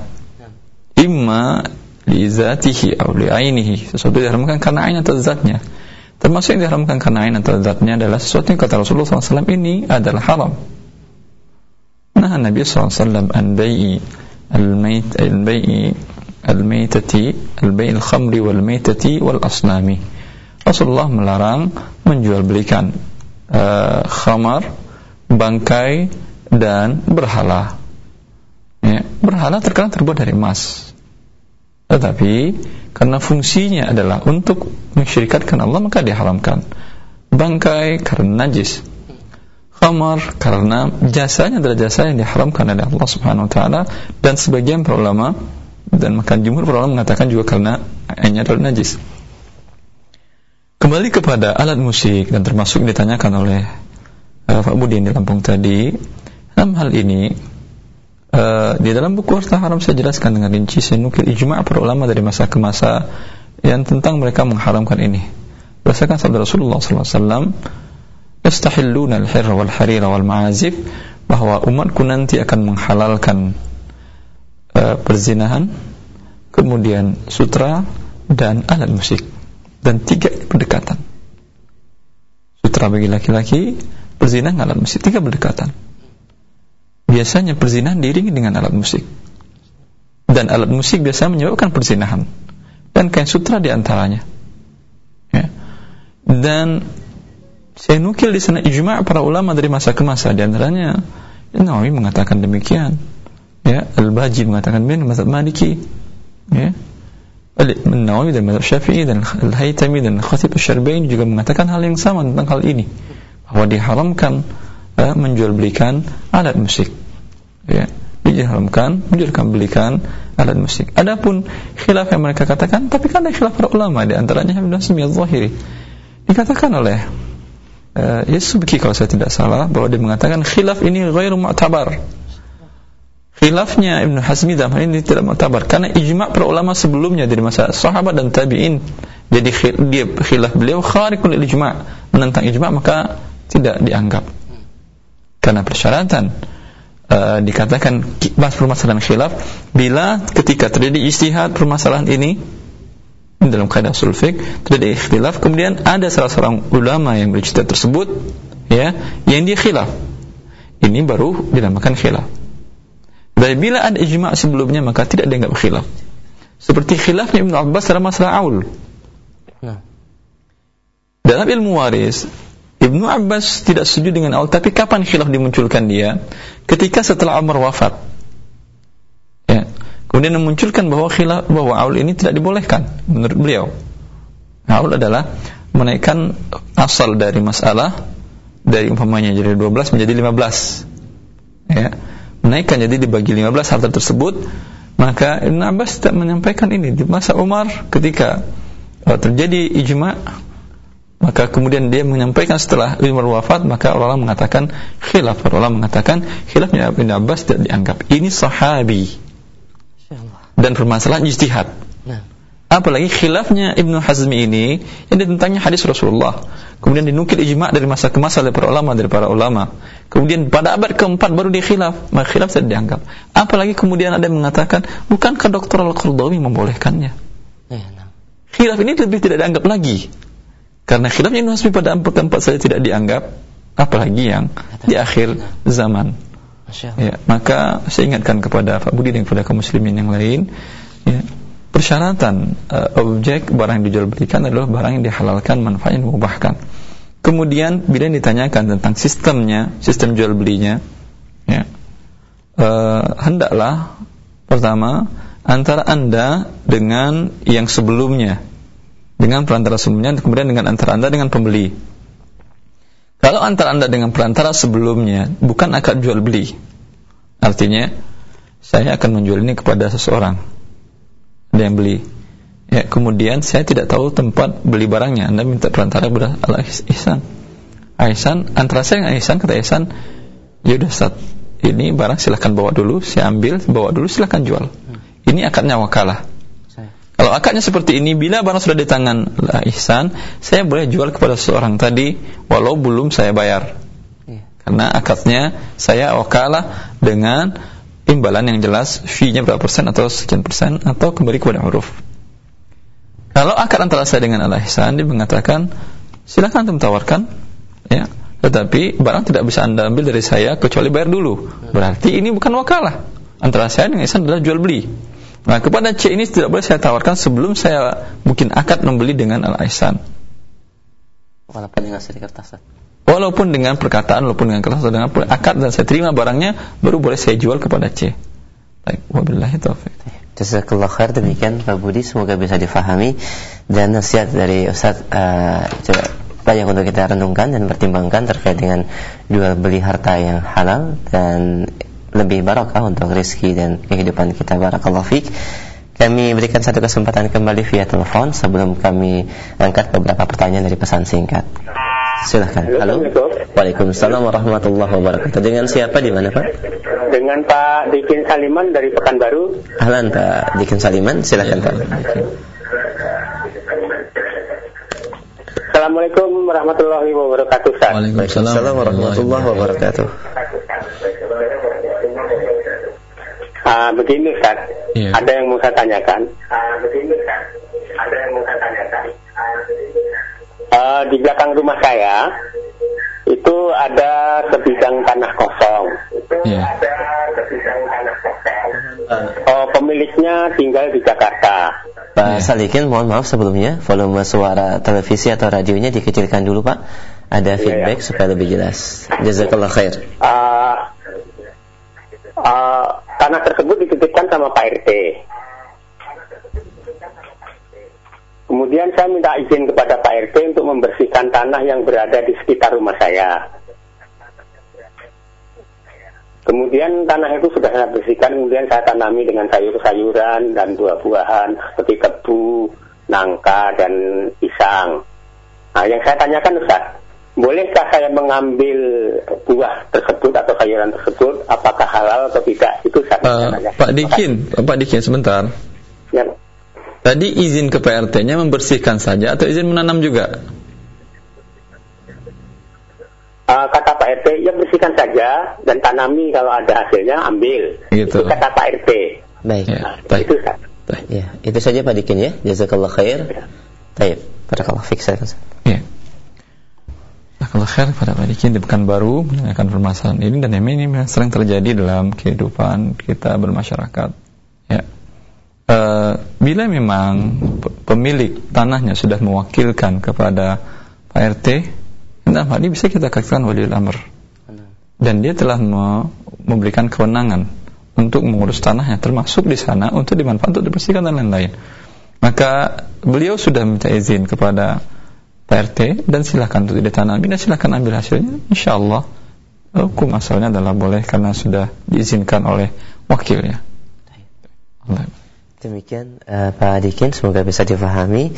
imma li zatihi atau li ainihi sesuatu diharamkan karena ain atau zatnya Termasuk yang diharamkan karena ain atau zatnya adalah sesuatu yang kata Rasulullah SAW ini adalah haram. Nah Nabi SAW an bai'i al-mayt al-bai'i al-maytati al-bai'il khamri wal maytati wal asnami. Rasulullah melarang menjual belikan uh, khamar, bangkai dan berhala. Ya, berhala terkadang terbuat dari emas. Tetapi karena fungsinya adalah untuk mensyirikatkan Allah maka diharamkan. Bangkai karena najis. Khamar karena jasanya adalah jasa yang diharamkan oleh Allah Subhanahu wa taala dan sebagian para ulama dan makan jumhur para ulama mengatakan juga karena ayatnya adalah najis. Kembali kepada alat musik dan termasuk ditanyakan oleh uh, Pak Budi di Lampung tadi, dalam hal ini uh, di dalam buku Harta Haram saya jelaskan dengan rinci saya nukil ijma' para ulama dari masa ke masa yang tentang mereka mengharamkan ini. Berdasarkan sabda Rasulullah SAW, "Yastahilluna al-hir wal harira wal ma'azif" bahwa umatku nanti akan menghalalkan uh, perzinahan, kemudian sutra dan alat musik dan tiga berdekatan. Sutra bagi laki-laki, perzinahan alat musik tiga berdekatan biasanya perzinahan diiringi dengan alat musik. Dan alat musik biasanya menyebabkan perzinahan. Dan kain sutra di antaranya. Ya. Dan saya nukil di sana ijma' para ulama dari masa ke masa di antaranya Nawawi mengatakan demikian. Ya, Al-Baji mengatakan bin mazhab Maliki. Ya. Nawawi dan mazhab Syafi'i dan Al-Haytami dan Khatib Asy-Syarbaini juga mengatakan hal yang sama tentang hal ini. Bahwa diharamkan uh, menjual belikan alat musik ya diharamkan menjadikan belikan alat musik. Adapun khilaf yang mereka katakan, tapi kan ada khilaf para ulama di antaranya Ibnu Hazmi Al-Zahiri. Dikatakan oleh uh, Yusubki kalau saya tidak salah bahwa dia mengatakan khilaf ini ghairu mu'tabar. Khilafnya Ibnu Hazmi dalam hal ini tidak mu'tabar karena ijma' para ulama sebelumnya dari masa sahabat dan tabi'in. Jadi dia khilaf beliau khariqul ijma' menentang ijma' maka tidak dianggap. Karena persyaratan uh, dikatakan bahas permasalahan khilaf bila ketika terjadi istihad permasalahan ini dalam kaidah usul fiqh terjadi ikhtilaf kemudian ada salah seorang ulama yang bercerita tersebut ya yang dia khilaf. Ini baru dinamakan khilaf. Dan bila ada ijma' sebelumnya maka tidak dianggap khilaf. Seperti khilafnya Ibn Abbas dalam masalah aul. Nah. dalam ilmu waris Ibnu Abbas tidak setuju dengan Aul, tapi kapan khilaf dimunculkan dia? Ketika setelah Umar wafat. Ya. Kemudian memunculkan bahwa khilaf bahwa Aul ini tidak dibolehkan menurut beliau. Aul adalah menaikkan asal dari masalah dari umpamanya jadi 12 menjadi 15. Ya. Menaikkan jadi dibagi 15 harta tersebut, maka Ibnu Abbas tidak menyampaikan ini di masa Umar ketika uh, terjadi ijma' maka kemudian dia menyampaikan setelah Umar wafat maka orang mengatakan khilaf. Orang mengatakan khilafnya Ibn Abbas tidak dianggap. Ini sahabi. Dan permasalahan ijtihad. Nah. apalagi khilafnya Ibnu Hazmi ini yang ditentangnya hadis Rasulullah. Kemudian dinukil ijma' dari masa ke masa dari para ulama dari para ulama. Kemudian pada abad keempat baru dia khilaf. Maka khilaf tidak dianggap. Apalagi kemudian ada yang mengatakan bukankah Dr. Al-Qardawi membolehkannya? Ya, nah. khilaf ini lebih tidak dianggap lagi karena khilafnya Ibn Hazmi pada tempat saya tidak dianggap, apalagi yang di akhir zaman. Ya, maka saya ingatkan kepada Pak Budi dan kepada kaum muslimin yang lain, ya, persyaratan uh, objek barang yang dijual belikan adalah barang yang dihalalkan, manfaat yang dimubahkan. Kemudian bila ditanyakan tentang sistemnya, sistem jual belinya, ya, uh, hendaklah pertama antara anda dengan yang sebelumnya dengan perantara sebelumnya kemudian dengan antara Anda dengan pembeli. Kalau antara Anda dengan perantara sebelumnya bukan akad jual beli. Artinya saya akan menjual ini kepada seseorang. Ada yang beli. Ya, kemudian saya tidak tahu tempat beli barangnya. Anda minta perantara kepada Al Ihsan. Ihsan antara saya dengan Ihsan kata Ihsan, "Ya udah Ustaz, ini barang silahkan bawa dulu, saya ambil, bawa dulu silahkan jual." Ini akadnya wakalah. Kalau akadnya seperti ini, bila barang sudah di tangan lah ihsan, saya boleh jual kepada seseorang tadi, walau belum saya bayar. Ya. Karena akadnya saya wakalah dengan imbalan yang jelas, fee-nya berapa persen atau sekian persen, atau kembali kepada huruf. Kalau akad antara saya dengan Allah ihsan, dia mengatakan, silakan antum tawarkan ya tetapi barang tidak bisa anda ambil dari saya kecuali bayar dulu berarti ini bukan wakalah antara saya dengan Ihsan adalah jual beli nah kepada C ini tidak boleh saya tawarkan sebelum saya mungkin akad membeli dengan Al Ihsan walaupun dengan sedikit kertas walaupun dengan perkataan walaupun dengan kertas dengan akad dan saya terima barangnya baru boleh saya jual kepada C Baik, wabillahi taufiq. Jazakallah khair demikian Pak Budi. Semoga bisa difahami. Dan nasihat dari Ustaz uh, banyak untuk kita renungkan dan pertimbangkan terkait dengan jual beli harta yang halal dan lebih barokah untuk rezeki dan kehidupan kita barakallahu fik. Kami berikan satu kesempatan kembali via telepon sebelum kami angkat beberapa pertanyaan dari pesan singkat. Silahkan. Halo. Waalaikumsalam warahmatullahi wabarakatuh. Dengan siapa di mana Pak? Dengan Pak Dikin Saliman dari Pekanbaru. Ahlan Pak Dikin Saliman, silahkan Pak. Assalamualaikum warahmatullahi wabarakatuh. Waalaikumsalam warahmatullahi wabarakatuh. Uh, begini Ustaz, yeah. ada yang mau saya tanyakan. Uh, begini Ustaz, ada yang mau saya tanyakan. Uh, di belakang rumah saya itu ada sebidang tanah kosong. Itu yeah. ada sebidang tanah kosong. Uh, pemiliknya tinggal di Jakarta. Pak yeah. Salikin, mohon maaf sebelumnya, volume suara televisi atau radionya dikecilkan dulu Pak. Ada iya, feedback yeah, yeah. supaya lebih jelas. Jazakallah khair. Uh, uh, tanah tersebut dititipkan sama Pak RT. Kemudian saya minta izin kepada Pak RT untuk membersihkan tanah yang berada di sekitar rumah saya. Kemudian tanah itu sudah saya bersihkan, kemudian saya tanami dengan sayur-sayuran dan buah-buahan seperti kebu, nangka, dan pisang. Nah, yang saya tanyakan Ustaz, bolehkah saya mengambil buah tersebut atau sayuran tersebut? Apakah halal atau tidak? Itu saya uh, Pak Dikin Pak Dikin sebentar. Ya. tadi izin ke PRT-nya membersihkan saja atau izin menanam juga? Uh, kata Pak RT ya bersihkan saja dan tanami kalau ada hasilnya ambil. Gitu. itu kata Pak RT baik. Ya, nah, itu ya itu saja Pak Dikin ya. Jazakallah khair. Ya. Baik, barakallah fik saya Ya. Kalau khair pada Pak Diki di baru menanyakan permasalahan ini dan ini sering terjadi dalam kehidupan kita bermasyarakat. Ya. E, bila memang pemilik tanahnya sudah mewakilkan kepada Pak RT, nah hal ini bisa kita katakan wali amr. Dan dia telah memberikan kewenangan untuk mengurus tanahnya, termasuk di sana untuk dimanfaatkan untuk dibersihkan dan lain-lain. Maka beliau sudah minta izin kepada PRT dan silakan untuk ditanami dan silakan ambil hasilnya. Insya Allah hukum asalnya adalah boleh karena sudah diizinkan oleh wakilnya. Demikian uh, Pak Dikin semoga bisa difahami.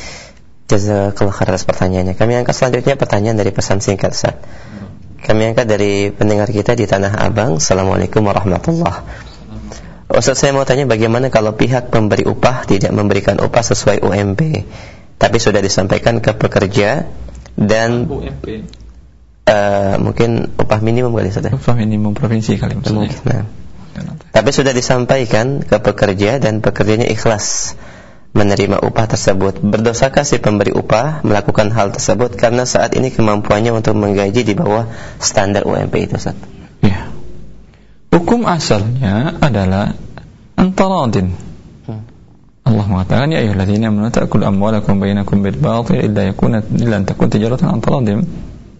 Jazakallah atas pertanyaannya. Kami angkat selanjutnya pertanyaan dari pesan singkat Ustaz. Kami angkat dari pendengar kita di Tanah Abang. Assalamualaikum warahmatullahi Ustaz saya mau tanya bagaimana kalau pihak pemberi upah tidak memberikan upah sesuai UMP tapi sudah disampaikan ke pekerja dan uh, mungkin upah minimum kali saja. Upah minimum provinsi kali maksudnya. Mungkin, nah. Tapi sudah disampaikan ke pekerja dan pekerjanya ikhlas menerima upah tersebut. Berdosakah si pemberi upah melakukan hal tersebut karena saat ini kemampuannya untuk menggaji di bawah standar UMP itu, Ustaz? Ya. Hukum asalnya adalah antaradin Allah mengatakan ya ayyuhalladzina amanu ta'kulu amwalakum bainakum bil batil illa yakuna illa takun tijaratan an taradim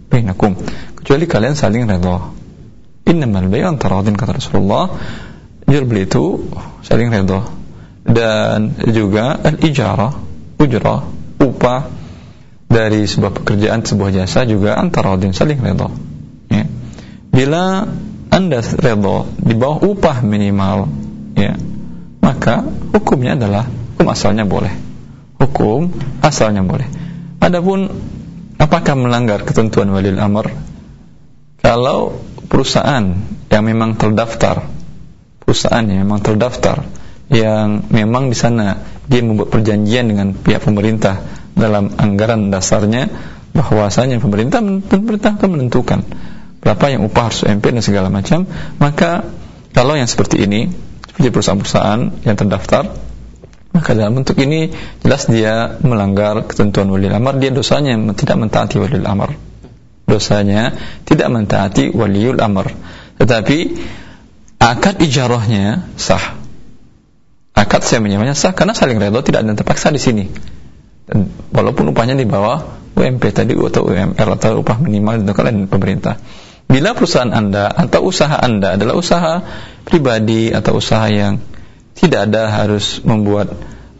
bainakum kecuali kalian saling redha innamal bay'u an taradin kata Rasulullah. Jual beli itu saling redha dan juga al-ijarah ujrah upah dari sebuah pekerjaan sebuah jasa juga antara din saling redha ya. bila anda redha di bawah upah minimal ya maka hukumnya adalah hukum asalnya boleh. Hukum asalnya boleh. Adapun apakah melanggar ketentuan walil amr? Kalau perusahaan yang memang terdaftar, perusahaan yang memang terdaftar, yang memang di sana dia membuat perjanjian dengan pihak pemerintah dalam anggaran dasarnya bahwasanya pemerintah pemerintah akan menentukan berapa yang upah harus UMP dan segala macam, maka kalau yang seperti ini seperti perusahaan-perusahaan yang terdaftar. Maka dalam bentuk ini jelas dia melanggar ketentuan wali amar. Dia dosanya tidak mentaati wali amar. Dosanya tidak mentaati waliul amr tetapi akad ijarahnya sah. Akad saya menyamanya sah karena saling redha tidak ada yang terpaksa di sini. Dan walaupun upahnya di bawah UMP tadi atau UMR atau upah minimal ditentukan pemerintah bila perusahaan anda atau usaha anda adalah usaha pribadi atau usaha yang tidak ada harus membuat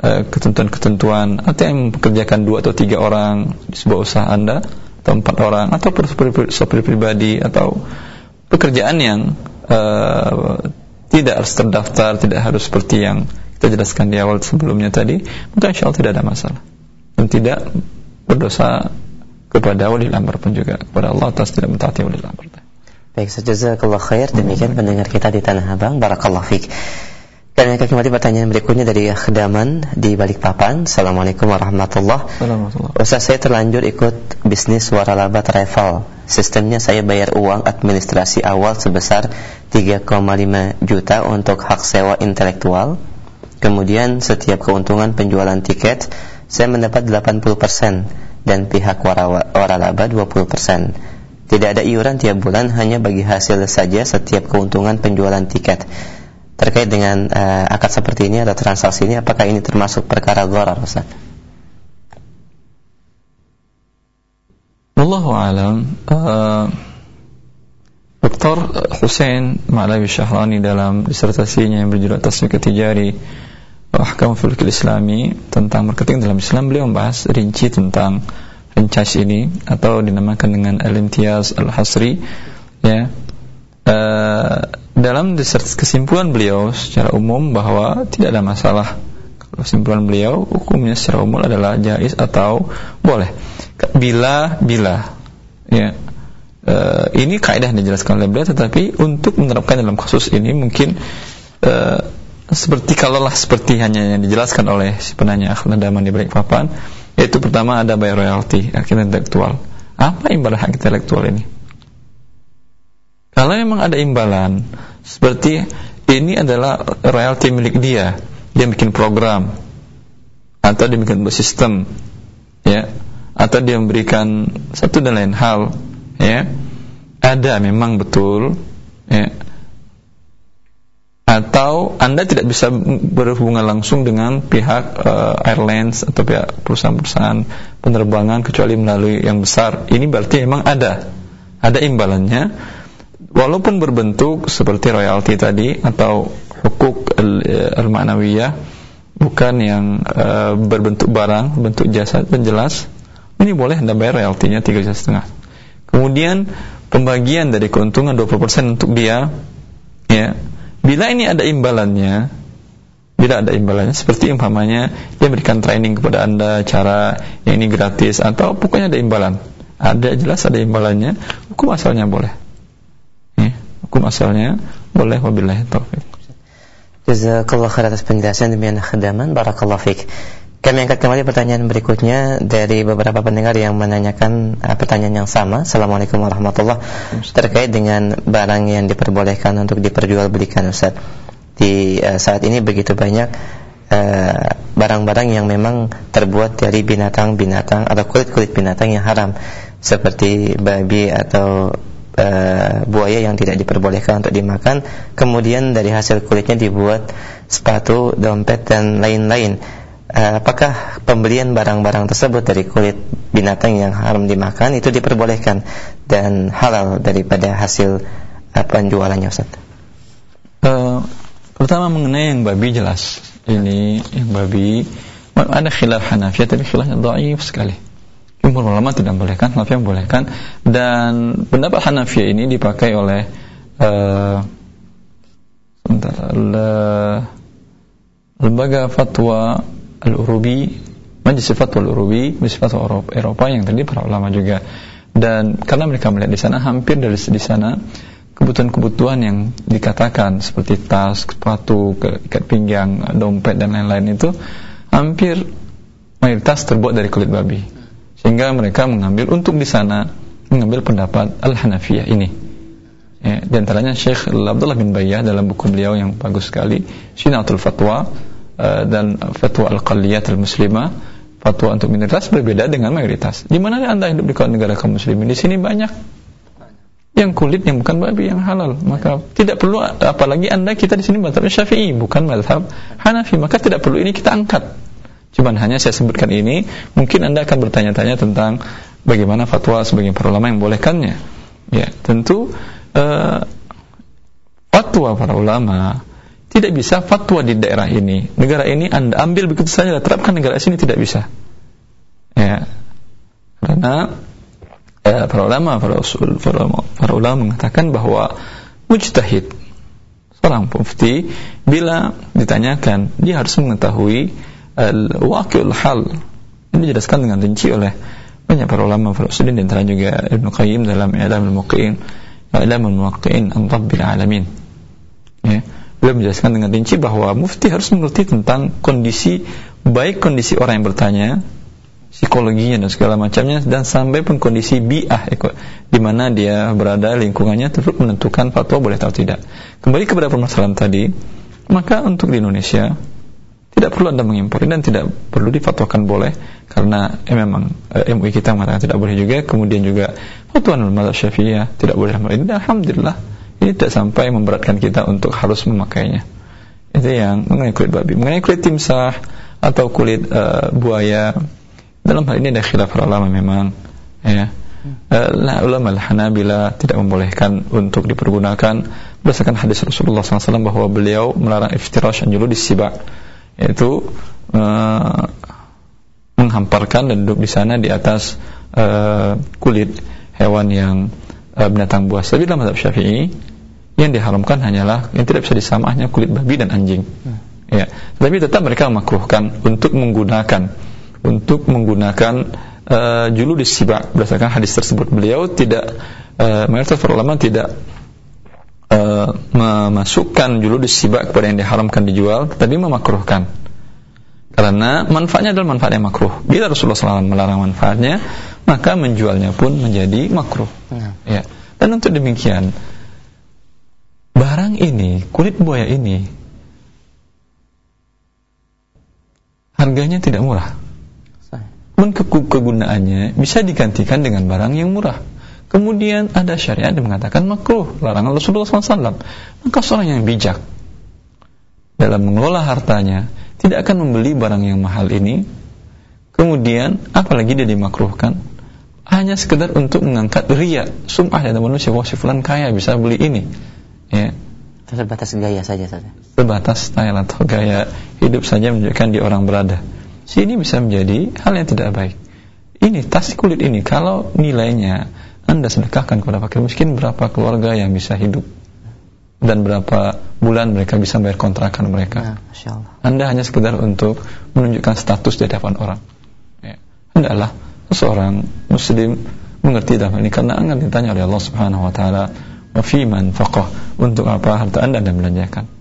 eh, ketentuan-ketentuan uh, atau yang mempekerjakan dua atau tiga orang di sebuah usaha anda atau empat orang atau sopir pribadi atau pekerjaan yang uh, tidak harus terdaftar tidak harus seperti yang kita jelaskan di awal sebelumnya tadi maka insya Allah tidak ada masalah. Dan tidak berdosa kepada wali amr pun juga kepada Allah atas tidak mentaati wali amr Baik, sejazakallah khair demikian pendengar kita di Tanah Abang barakallah fiik dan yang kembali pertanyaan berikutnya dari Khdaman di Balikpapan. Assalamualaikum warahmatullahi wabarakatuh. Ustaz saya terlanjur ikut bisnis waralaba travel. Sistemnya saya bayar uang administrasi awal sebesar 3,5 juta untuk hak sewa intelektual. Kemudian setiap keuntungan penjualan tiket saya mendapat 80% dan pihak waralaba 20%. Tidak ada iuran tiap bulan hanya bagi hasil saja setiap keuntungan penjualan tiket terkait dengan uh, akad seperti ini atau transaksi ini apakah ini termasuk perkara gharar Ustaz? Wallahu alam uh, Dr. Hussein Ma'lawi Syahrani dalam disertasinya yang berjudul Tasmik Tijari Ahkam Fulkil Islami tentang marketing dalam Islam beliau membahas rinci tentang franchise ini atau dinamakan dengan Al-Imtiyaz Al-Hasri ya. Uh, dalam kesimpulan beliau secara umum bahwa tidak ada masalah. Kesimpulan beliau hukumnya secara umum adalah jais atau boleh. Bila bila ya. E, ini kaidah yang dijelaskan oleh beliau tetapi untuk menerapkan dalam kasus ini mungkin e, seperti kalaulah seperti hanya yang dijelaskan oleh si penanya akhlak daman di balik papan yaitu pertama ada bayar royalti hak intelektual. Apa imbalan hak intelektual ini? Kalau memang ada imbalan seperti ini adalah royalti milik dia, dia bikin program atau dia bikin sistem, ya, atau dia memberikan satu dan lain hal, ya, ada memang betul, ya, atau Anda tidak bisa berhubungan langsung dengan pihak uh, airlines atau pihak perusahaan-perusahaan penerbangan kecuali melalui yang besar. Ini berarti memang ada ada imbalannya walaupun berbentuk seperti royalti tadi atau hukuk al-ma'nawiyah bukan yang uh, berbentuk barang, bentuk jasa penjelas ini boleh Anda bayar royaltinya tiga juta setengah. Kemudian pembagian dari keuntungan 20% untuk dia ya. Bila ini ada imbalannya, bila ada imbalannya seperti umpamanya dia berikan training kepada Anda cara yang ini gratis atau pokoknya ada imbalan. Ada jelas ada imbalannya, hukum asalnya boleh hukum asalnya boleh wabillahi taufik. Jazakallah khair atas penjelasan demikian khadaman barakallahu fik. Kami angkat kembali pertanyaan berikutnya dari beberapa pendengar yang menanyakan uh, pertanyaan yang sama. Assalamualaikum warahmatullahi terkait dengan barang yang diperbolehkan untuk diperjualbelikan Ustaz. Di uh, saat ini begitu banyak uh, barang-barang uh, yang memang terbuat dari binatang-binatang atau kulit-kulit binatang yang haram. Seperti babi atau uh, buaya yang tidak diperbolehkan untuk dimakan. Kemudian dari hasil kulitnya dibuat sepatu, dompet dan lain-lain apakah pembelian barang-barang tersebut dari kulit binatang yang haram dimakan itu diperbolehkan dan halal daripada hasil uh, penjualannya Ustaz? Uh, pertama mengenai yang babi jelas. Ini yang babi ada khilaf Hanafiyah tapi khilafnya dhaif sekali. Jumhur ulama tidak bolehkan, Hanafi bolehkan dan pendapat Hanafi ini dipakai oleh uh, lembaga fatwa Al-Urubi, Al-Urubi, Majlis Fatwa Eropa yang tadi para ulama juga. Dan karena mereka melihat di sana hampir dari di sana kebutuhan-kebutuhan yang dikatakan seperti tas, sepatu, ikat pinggang, dompet dan lain-lain itu hampir mayoritas terbuat dari kulit babi sehingga mereka mengambil untuk di sana mengambil pendapat Al-Hanafiyah ini. Ya, di antaranya Syekh Abdullah bin Bayyah dalam buku beliau yang bagus sekali, Sinatul Fatwa, uh, dan fatwa al-qalliyat al-muslimah fatwa untuk minoritas berbeda dengan mayoritas. Di mana Anda hidup di negara kaum muslimin? Di sini banyak yang kulit yang bukan babi yang halal maka tidak perlu apalagi anda kita di sini mazhab syafi'i bukan mazhab hanafi maka tidak perlu ini kita angkat cuman hanya saya sebutkan ini mungkin anda akan bertanya-tanya tentang bagaimana fatwa sebagai para ulama yang bolehkannya ya tentu uh, fatwa para ulama tidak bisa fatwa di daerah ini. Negara ini anda ambil begitu saja terapkan negara sini tidak bisa. Ya. Karena eh, para ulama para usul para, para ulama mengatakan bahwa mujtahid seorang mufti bila ditanyakan dia harus mengetahui al-waqi'ul hal ini dijelaskan dengan rinci oleh banyak para ulama para usul dan antara juga Ibnu Qayyim dalam I'lam al-Muqin I'lam al-Muqin an Rabbil Alamin. Ya beliau menjelaskan dengan rinci bahwa mufti harus mengerti tentang kondisi baik kondisi orang yang bertanya psikologinya dan segala macamnya dan sampai pun kondisi biah di mana dia berada lingkungannya turut menentukan fatwa boleh atau tidak. Kembali kepada permasalahan tadi, maka untuk di Indonesia tidak perlu anda mengimpor dan tidak perlu difatwakan boleh karena eh, memang eh, MUI kita mengatakan tidak boleh juga kemudian juga fatwa mazhab syafi'iyah tidak boleh ini alhamdulillah ini tidak sampai memberatkan kita untuk harus memakainya itu yang mengenai kulit babi mengenai kulit timsah atau kulit uh, buaya dalam hal ini ada khilaf ulama memang ya. Uh, ulama al-Hanabila tidak membolehkan untuk dipergunakan berdasarkan hadis Rasulullah SAW bahwa beliau melarang iftirash anjulu di sibak yaitu uh, menghamparkan dan duduk di sana di atas uh, kulit hewan yang uh, binatang buas. Tapi dalam mazhab Syafi'i yang diharamkan hanyalah yang tidak bisa disama hanya kulit babi dan anjing. Hmm. Ya, tapi tetap mereka memakruhkan untuk menggunakan untuk menggunakan uh, juludis sibak berdasarkan hadis tersebut beliau tidak uh, mayoritas para ulama tidak uh, memasukkan juludis sibak kepada yang diharamkan dijual tetapi memakruhkan karena manfaatnya adalah manfaat yang makruh bila Rasulullah SAW melarang manfaatnya maka menjualnya pun menjadi makruh nah. ya dan untuk demikian barang ini kulit buaya ini harganya tidak murah namun kegunaannya bisa digantikan dengan barang yang murah. Kemudian ada syariat yang mengatakan makruh, larangan Rasulullah SAW. Maka seorang yang bijak dalam mengelola hartanya tidak akan membeli barang yang mahal ini. Kemudian apalagi dia dimakruhkan hanya sekedar untuk mengangkat ria, sum'ah dan manusia wah si fulan kaya bisa beli ini. Ya. Sebatas gaya saja saja. Sebatas style atau gaya hidup saja menunjukkan di orang berada sini bisa menjadi hal yang tidak baik. Ini tas kulit ini kalau nilainya Anda sedekahkan kepada fakir miskin berapa keluarga yang bisa hidup dan berapa bulan mereka bisa bayar kontrakan mereka. Nah, Anda hanya sekedar untuk menunjukkan status di hadapan orang. Ya. Hendaklah seorang muslim mengerti dalam ini karena akan ditanya oleh Allah Subhanahu wa taala wa faqah untuk apa harta Anda dan belanjakan.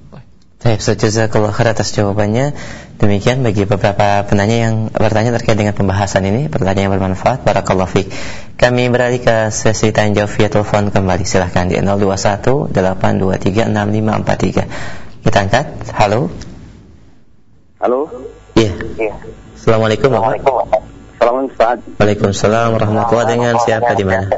So, jazakallah khair atas jawabannya. Demikian bagi beberapa penanya yang bertanya terkait dengan pembahasan ini, pertanyaan yang bermanfaat. Barakallahu fiik. Kami beralih ke sesi tanya jawab via telepon kembali. Silahkan di 021 823 6543. Kita angkat. Halo. Halo. Iya. Yeah. Assalamualaikum warahmatullahi wabarakatuh. Waalaikumsalam warahmatullahi Dengan siapa di mana?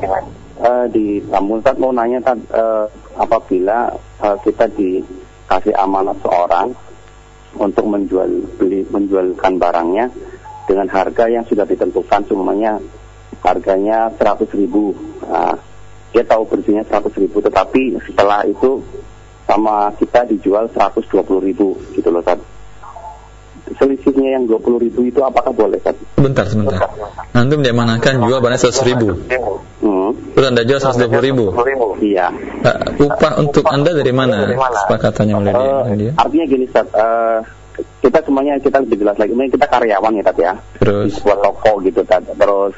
Uh, di Lampung Ustaz mau nanya uh, apabila uh, kita di kasih amanat seorang untuk menjual beli menjualkan barangnya dengan harga yang sudah ditentukan semuanya harganya 100 ribu. Nah, dia tahu bersihnya 100 ribu tetapi setelah itu sama kita dijual 120 ribu gitu loh tadi selisihnya yang 20 ribu itu apakah boleh kan? Sebentar, sebentar. Nanti diamanakan jual barang 100 ribu. Hmm. Terus Anda jual 120 ribu? Iya. Uh, upah untuk Anda dari mana? Sepakatannya oleh uh, dia? Artinya gini, Ustaz. Uh, kita semuanya kita lebih jelas lagi. Kita karyawan ya, Tat ya. Terus? Di sebuah toko gitu, Tat. Terus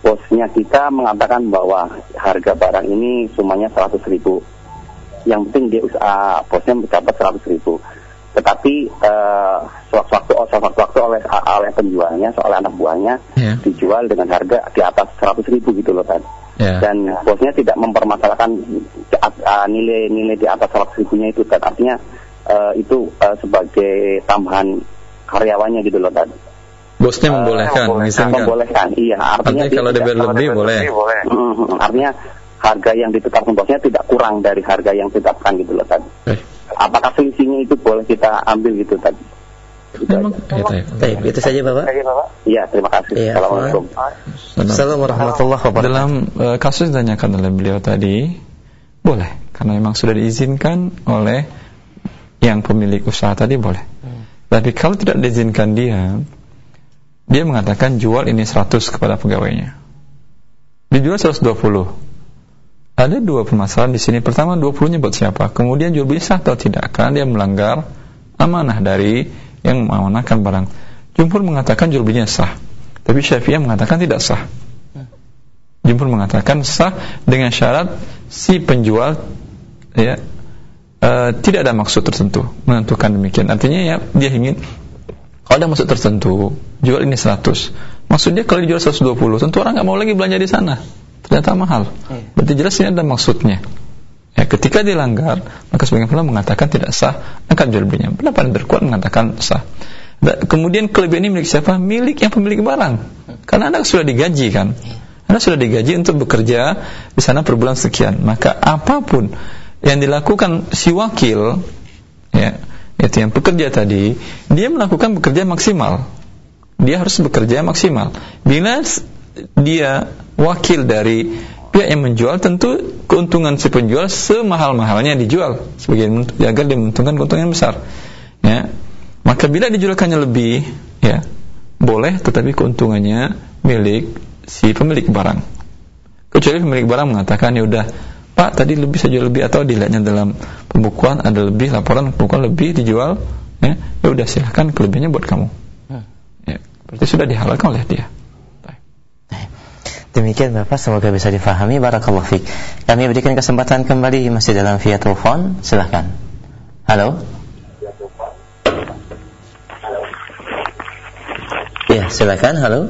bosnya kita mengatakan bahwa harga barang ini semuanya 100 ribu. Yang penting dia usaha, bosnya mencapai 100 ribu tetapi uh, sewaktu-waktu oh, sewaktu-waktu oleh oleh penjualnya oleh anak buahnya yeah. dijual dengan harga di atas seratus ribu gitu loh kan yeah. dan bosnya tidak mempermasalahkan nilai-nilai di atas seratus ribunya itu kan artinya uh, itu uh, sebagai tambahan karyawannya gitu loh tadi. Bosnya membolehkan, uh, membolehkan, membolehkan, iya. Artinya, artinya kalau dia lebih boleh. boleh. Mm, artinya harga yang ditetapkan bosnya tidak kurang dari harga yang ditetapkan gitu loh tadi. Eh. Apakah fungsinya itu boleh kita ambil gitu tadi? Memang, Baik, itu saja Bapak. Iya, terima kasih. Ya, Assalamualaikum. Assalamualaikum warahmatullahi wabarakatuh. Dalam uh, kasus ditanyakan oleh beliau tadi, boleh karena memang sudah diizinkan oleh yang pemilik usaha tadi boleh. Hmm. Tapi kalau tidak diizinkan dia, dia mengatakan jual ini 100 kepada pegawainya. Dijual 120 ada dua permasalahan di sini. Pertama, 20-nya buat siapa? Kemudian jual beli sah atau tidak? Karena dia melanggar amanah dari yang mengamanahkan barang. Jumhur mengatakan jual belinya sah. Tapi Syafi'iyah mengatakan tidak sah. Jumhur mengatakan sah dengan syarat si penjual ya uh, tidak ada maksud tertentu menentukan demikian. Artinya ya dia ingin kalau ada maksud tertentu jual ini 100 maksudnya kalau dijual 120 tentu orang nggak mau lagi belanja di sana ternyata mahal. Iya. Berarti jelas ini ada maksudnya. Ya, ketika dilanggar, maka sebagian ulama mengatakan tidak sah, akan jual belinya. Pendapat yang terkuat mengatakan sah. Dan kemudian kelebihan ini milik siapa? Milik yang pemilik barang. Karena anda sudah digaji kan. Anda sudah digaji untuk bekerja di sana per bulan sekian. Maka apa pun yang dilakukan si wakil, ya, itu yang pekerja tadi, dia melakukan bekerja maksimal. Dia harus bekerja maksimal. Bila dia wakil dari pihak yang menjual tentu keuntungan si penjual semahal-mahalnya dijual sebagai agar dia menguntungkan keuntungan besar. Ya. Maka bila dijualkannya lebih ya boleh tetapi keuntungannya milik si pemilik barang. Kecuali pemilik barang mengatakan ya udah Pak tadi lebih saja lebih atau dilihatnya dalam pembukuan ada lebih laporan pembukuan lebih dijual ya ya udah silahkan kelebihannya buat kamu. Ya. Berarti sudah dihalalkan oleh dia Demikian Bapak, semoga bisa difahami. Barakallahu fiik. Kami berikan kesempatan kembali masih dalam via telepon. Silahkan. Halo. Ya, silakan. Halo.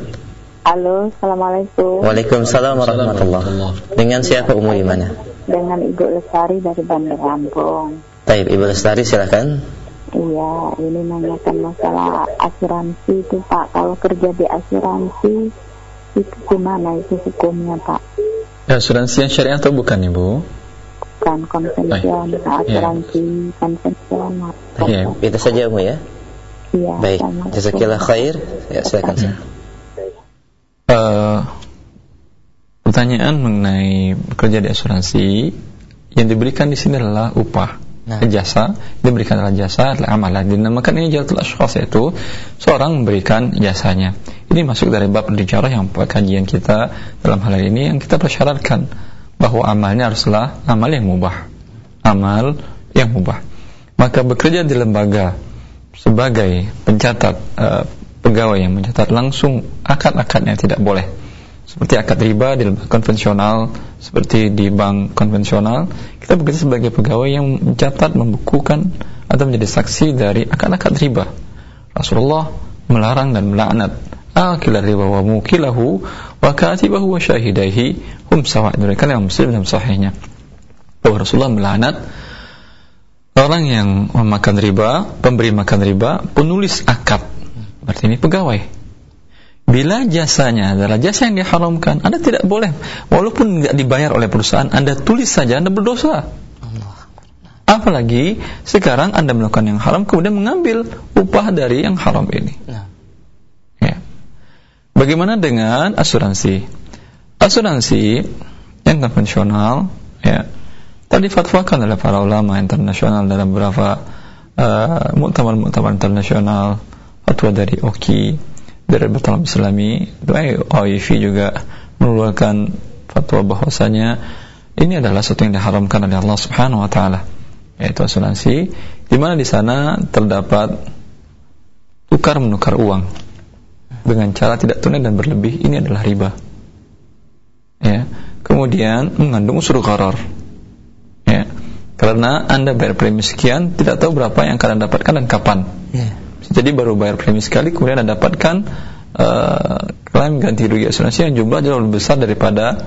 Halo, Assalamualaikum. Waalaikumsalam warahmatullahi Dengan siapa umum di mana? Dengan Ibu Lestari dari Bandar Lampung. Baik, Ibu Lestari silakan. Iya, ini nanyakan masalah asuransi itu Pak. Kalau kerja di asuransi, itu gimana itu hukumnya Pak? Ya, asuransi yang syariah atau bukan Ibu? Bukan konvensional, ya. asuransi ya. konvensional. Ya, itu saja Ibu ya. Iya. Baik, jazakallah khair. Ya, silakan. Uh, pertanyaan mengenai bekerja di asuransi yang diberikan di sini adalah upah nah. jasa adalah jasa adalah amalan. Dinamakan ini jalatul ashkhas yaitu seorang memberikan jasanya. Ini masuk dari bab bicara yang kajian kita dalam hal ini yang kita persyaratkan bahwa amalnya haruslah amal yang mubah. Amal yang mubah. Maka bekerja di lembaga sebagai pencatat uh, pegawai yang mencatat langsung akad-akadnya tidak boleh seperti akad riba di lembaga konvensional seperti di bank konvensional kita bekerja sebagai pegawai yang mencatat membukukan atau menjadi saksi dari akad-akad riba. Rasulullah melarang dan melaknat. Akil riba wa mukilahu wa katibahu wa syahidaihi hum sawa mereka yang muslim dalam sahihnya. Bahwa Rasulullah melaknat. Orang yang memakan riba pemberi makan riba penulis akad. Berarti ini pegawai Bila jasanya adalah jasa yang diharamkan, Anda tidak boleh walaupun tidak dibayar oleh perusahaan, Anda tulis saja Anda berdosa. Apalagi sekarang Anda melakukan yang haram kemudian mengambil upah dari yang haram ini. Nah. Ya. Bagaimana dengan asuransi? Asuransi yang konvensional ya tadi fatwakan oleh para ulama internasional dalam beberapa uh, muktamar-muktamar internasional fatwa dari OKI dari Batal Islami OIV juga mengeluarkan fatwa bahwasanya ini adalah sesuatu yang diharamkan oleh Allah Subhanahu wa taala yaitu asuransi di mana di sana terdapat tukar menukar uang dengan cara tidak tunai dan berlebih. Ini adalah riba. Ya. Kemudian mengandung unsur gharar. Ya. Karena anda bayar premi sekian tidak tahu berapa yang akan anda dapatkan dan kapan. Yeah jadi baru bayar premi sekali kemudian Anda dapatkan uh, klaim ganti rugi asuransi yang jumlah jauh lebih besar daripada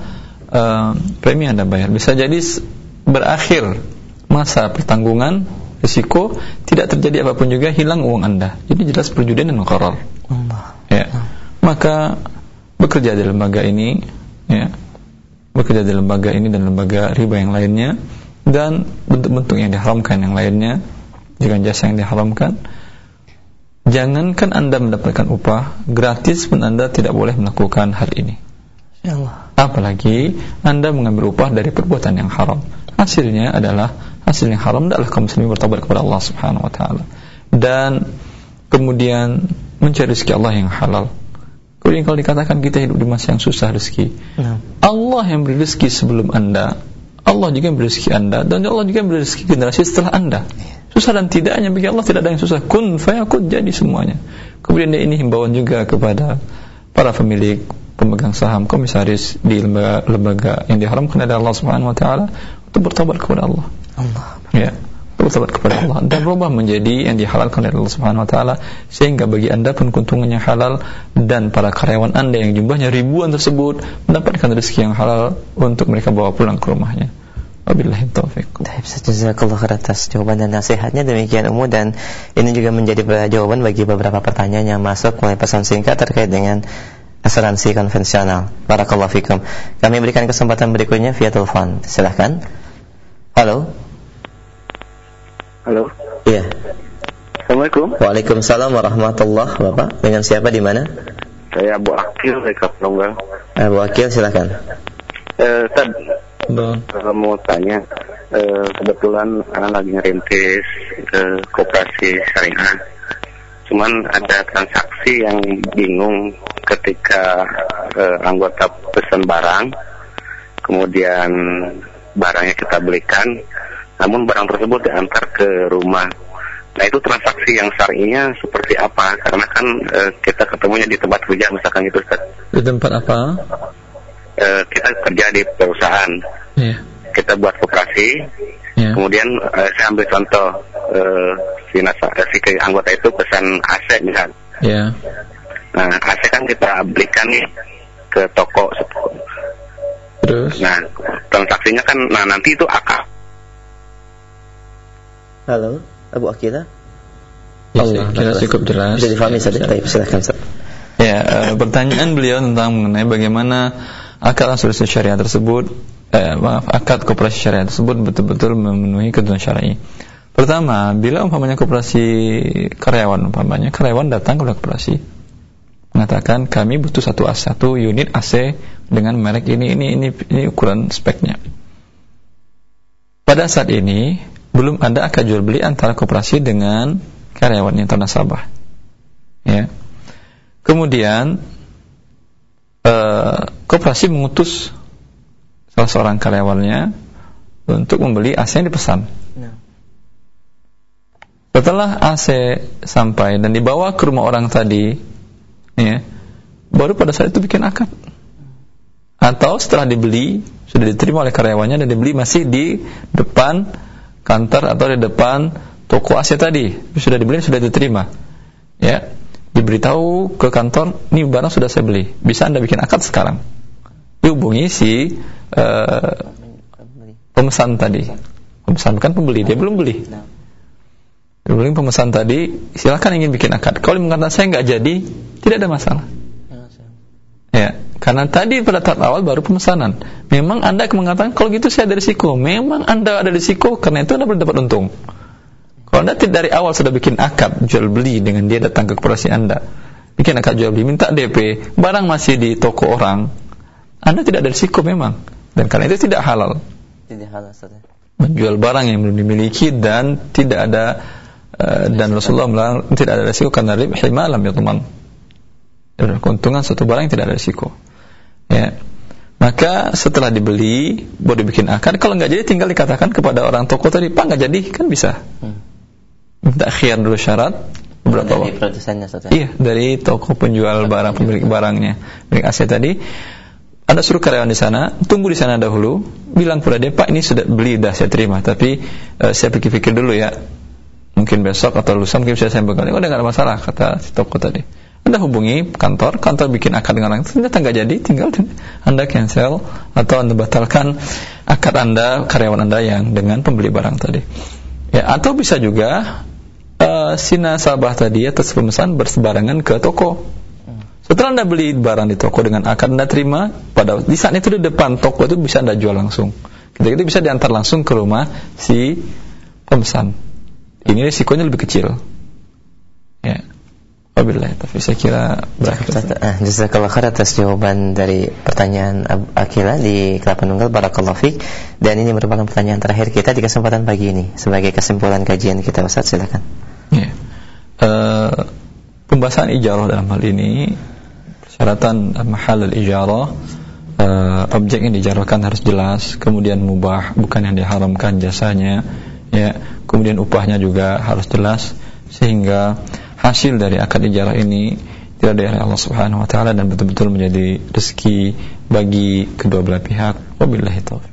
uh, premi yang Anda bayar. Bisa jadi berakhir masa pertanggungan risiko tidak terjadi apa pun juga hilang uang anda. Jadi jelas perjudian dan muqarrar ya. Maka bekerja di lembaga ini ya bekerja di lembaga ini dan lembaga riba yang lainnya dan bentuk-bentuk yang diharamkan yang lainnya jika jasa yang diharamkan jangankan anda mendapatkan upah gratis pun anda tidak boleh melakukan hal ini. Ya Allah. apalagi anda mengambil upah dari perbuatan yang haram. Hasilnya adalah hasil yang haram adalah kaum muslimin bertobat kepada Allah Subhanahu wa taala. Dan kemudian mencari rezeki Allah yang halal. Kemudian kalau dikatakan kita hidup di masa yang susah rezeki nah. Allah yang beri rezeki sebelum anda Allah juga yang beri rezeki anda dan Allah juga yang beri rezeki generasi setelah anda susah dan tidaknya bagi Allah tidak ada yang susah kun fayakun jadi semuanya kemudian ini himbauan juga kepada para pemilik pemegang saham komisaris di lembaga, lembaga yang diharamkan oleh Allah Subhanahu wa taala untuk bertobat kepada Allah. Allah. Ya, bertobat kepada Allah dan berubah menjadi yang dihalalkan oleh Allah Subhanahu wa taala sehingga bagi Anda pun keuntungannya halal dan para karyawan Anda yang jumlahnya ribuan tersebut mendapatkan rezeki yang halal untuk mereka bawa pulang ke rumahnya. Wabillahi taufik. Jazakallah khair atas jawaban dan nasihatnya demikian umum dan ini juga menjadi jawaban bagi beberapa pertanyaan yang masuk melalui pesan singkat terkait dengan asuransi konvensional. Barakallahu fikum. Kami berikan kesempatan berikutnya via telepon. Silahkan. Halo. Halo. Iya. Assalamualaikum. Waalaikumsalam warahmatullahi Bapak. Dengan siapa di mana? Saya Abu Akil dari Kaplonggal. Abu Akil silakan. Eh, Tad, Kalau mau tanya, eh, kebetulan anak lagi ngerintis ke koperasi syariah. Cuman ada transaksi yang bingung ketika uh, anggota pesan barang, kemudian barangnya kita belikan, namun barang tersebut diantar ke rumah. Nah itu transaksi yang syar'inya seperti apa? Karena kan uh, kita ketemunya di tempat kerja misalkan itu Ustaz. Di tempat apa? Uh, kita kerja di perusahaan. Yeah. Kita buat koperasi. Yeah. Kemudian uh, saya ambil contoh uh, si, nasa, si anggota itu pesan AC misalnya. Yeah. Nah, AC kan kita belikan nih ke toko. Terus? Nah, transaksinya kan, nah nanti itu akal. Halo, Abu Akila. Ya, Allah, kira cukup jelas. Bisa difahami saja. Baik, silakan. Ya, uh, pertanyaan beliau tentang mengenai bagaimana akad asuransi syariah tersebut, eh, maaf, akad koperasi syariah tersebut betul-betul memenuhi ketentuan syar'i. Pertama, bila umpamanya koperasi karyawan, umpamanya karyawan datang ke koperasi, mengatakan kami butuh satu satu unit AC dengan merek ini ini ini ini ukuran speknya. Pada saat ini belum ada akad jual beli antara koperasi dengan karyawan yang ternasabah. Ya. Kemudian eh, koperasi mengutus salah seorang karyawannya untuk membeli AC yang dipesan. Nah. Setelah AC sampai dan dibawa ke rumah orang tadi, ya, baru pada saat itu bikin akad. Atau setelah dibeli, sudah diterima oleh karyawannya dan dibeli masih di depan kantor atau di depan toko AC tadi, sudah dibeli sudah diterima. Ya, diberitahu ke kantor, ini barang sudah saya beli, bisa anda bikin akad sekarang. Dihubungi si uh, pemesan tadi, pemesan kan pembeli, dia belum beli. Dibeli pemesan tadi, silakan ingin bikin akad. Kalau mengatakan saya nggak jadi, tidak ada masalah. Ya, karena tadi pada tahap awal baru pemesanan. Memang Anda mengatakan kalau gitu saya ada risiko. Memang Anda ada risiko karena itu Anda belum dapat untung. Kalau Anda tidak dari awal sudah bikin akad jual beli dengan dia datang ke koperasi Anda, bikin akad jual beli, minta DP, barang masih di toko orang, Anda tidak ada risiko memang. Dan karena itu tidak halal. Tidak halal, Menjual barang yang belum dimiliki dan tidak ada uh, dan Rasulullah bilang tidak ada risiko karena ribhi malam ya teman. Keuntungan satu barang yang tidak ada risiko. Ya. Maka setelah dibeli boleh bikin akad. Kalau nggak jadi tinggal dikatakan kepada orang toko tadi pak nggak jadi kan bisa. Hmm. Minta khiar dulu syarat. Berapa dari produsennya iya dari toko penjual barang pemilik barangnya milik aset tadi. Ada suruh karyawan di sana tunggu di sana dahulu. Bilang kepada dia pak ini sudah beli sudah saya terima. Tapi uh, saya pikir-pikir dulu ya. Mungkin besok atau lusa mungkin bisa saya bekali oh nggak ada masalah kata si toko tadi. Anda hubungi kantor, kantor bikin akad dengan orang. Ternyata nggak jadi, tinggal Anda cancel atau Anda batalkan akad Anda, karyawan Anda yang dengan pembeli barang tadi. Ya, atau bisa juga uh, si nasabah tadi atas pemesan bersebarangan ke toko. Setelah Anda beli barang di toko dengan akad Anda terima, pada di saat itu di depan toko itu bisa Anda jual langsung. Ketika itu bisa diantar langsung ke rumah si pemesan. Ini risikonya lebih kecil. Wabillahi tapi saya kira berakhir. Ah, jazakallah khair atas jawaban dari pertanyaan Akila di Kelapa Nunggal Barakallahu Fik dan ini merupakan pertanyaan terakhir kita di kesempatan pagi ini sebagai kesimpulan kajian kita Ustaz silakan. Ya. Uh, pembahasan ijarah dalam hal ini persyaratan mahal al-ijarah uh, objek yang dijarahkan harus jelas kemudian mubah bukan yang diharamkan jasanya ya kemudian upahnya juga harus jelas sehingga hasil dari akad ijarah ini tidak dari Allah Subhanahu wa taala dan betul-betul menjadi rezeki bagi kedua belah pihak. Wabillahi taufiq.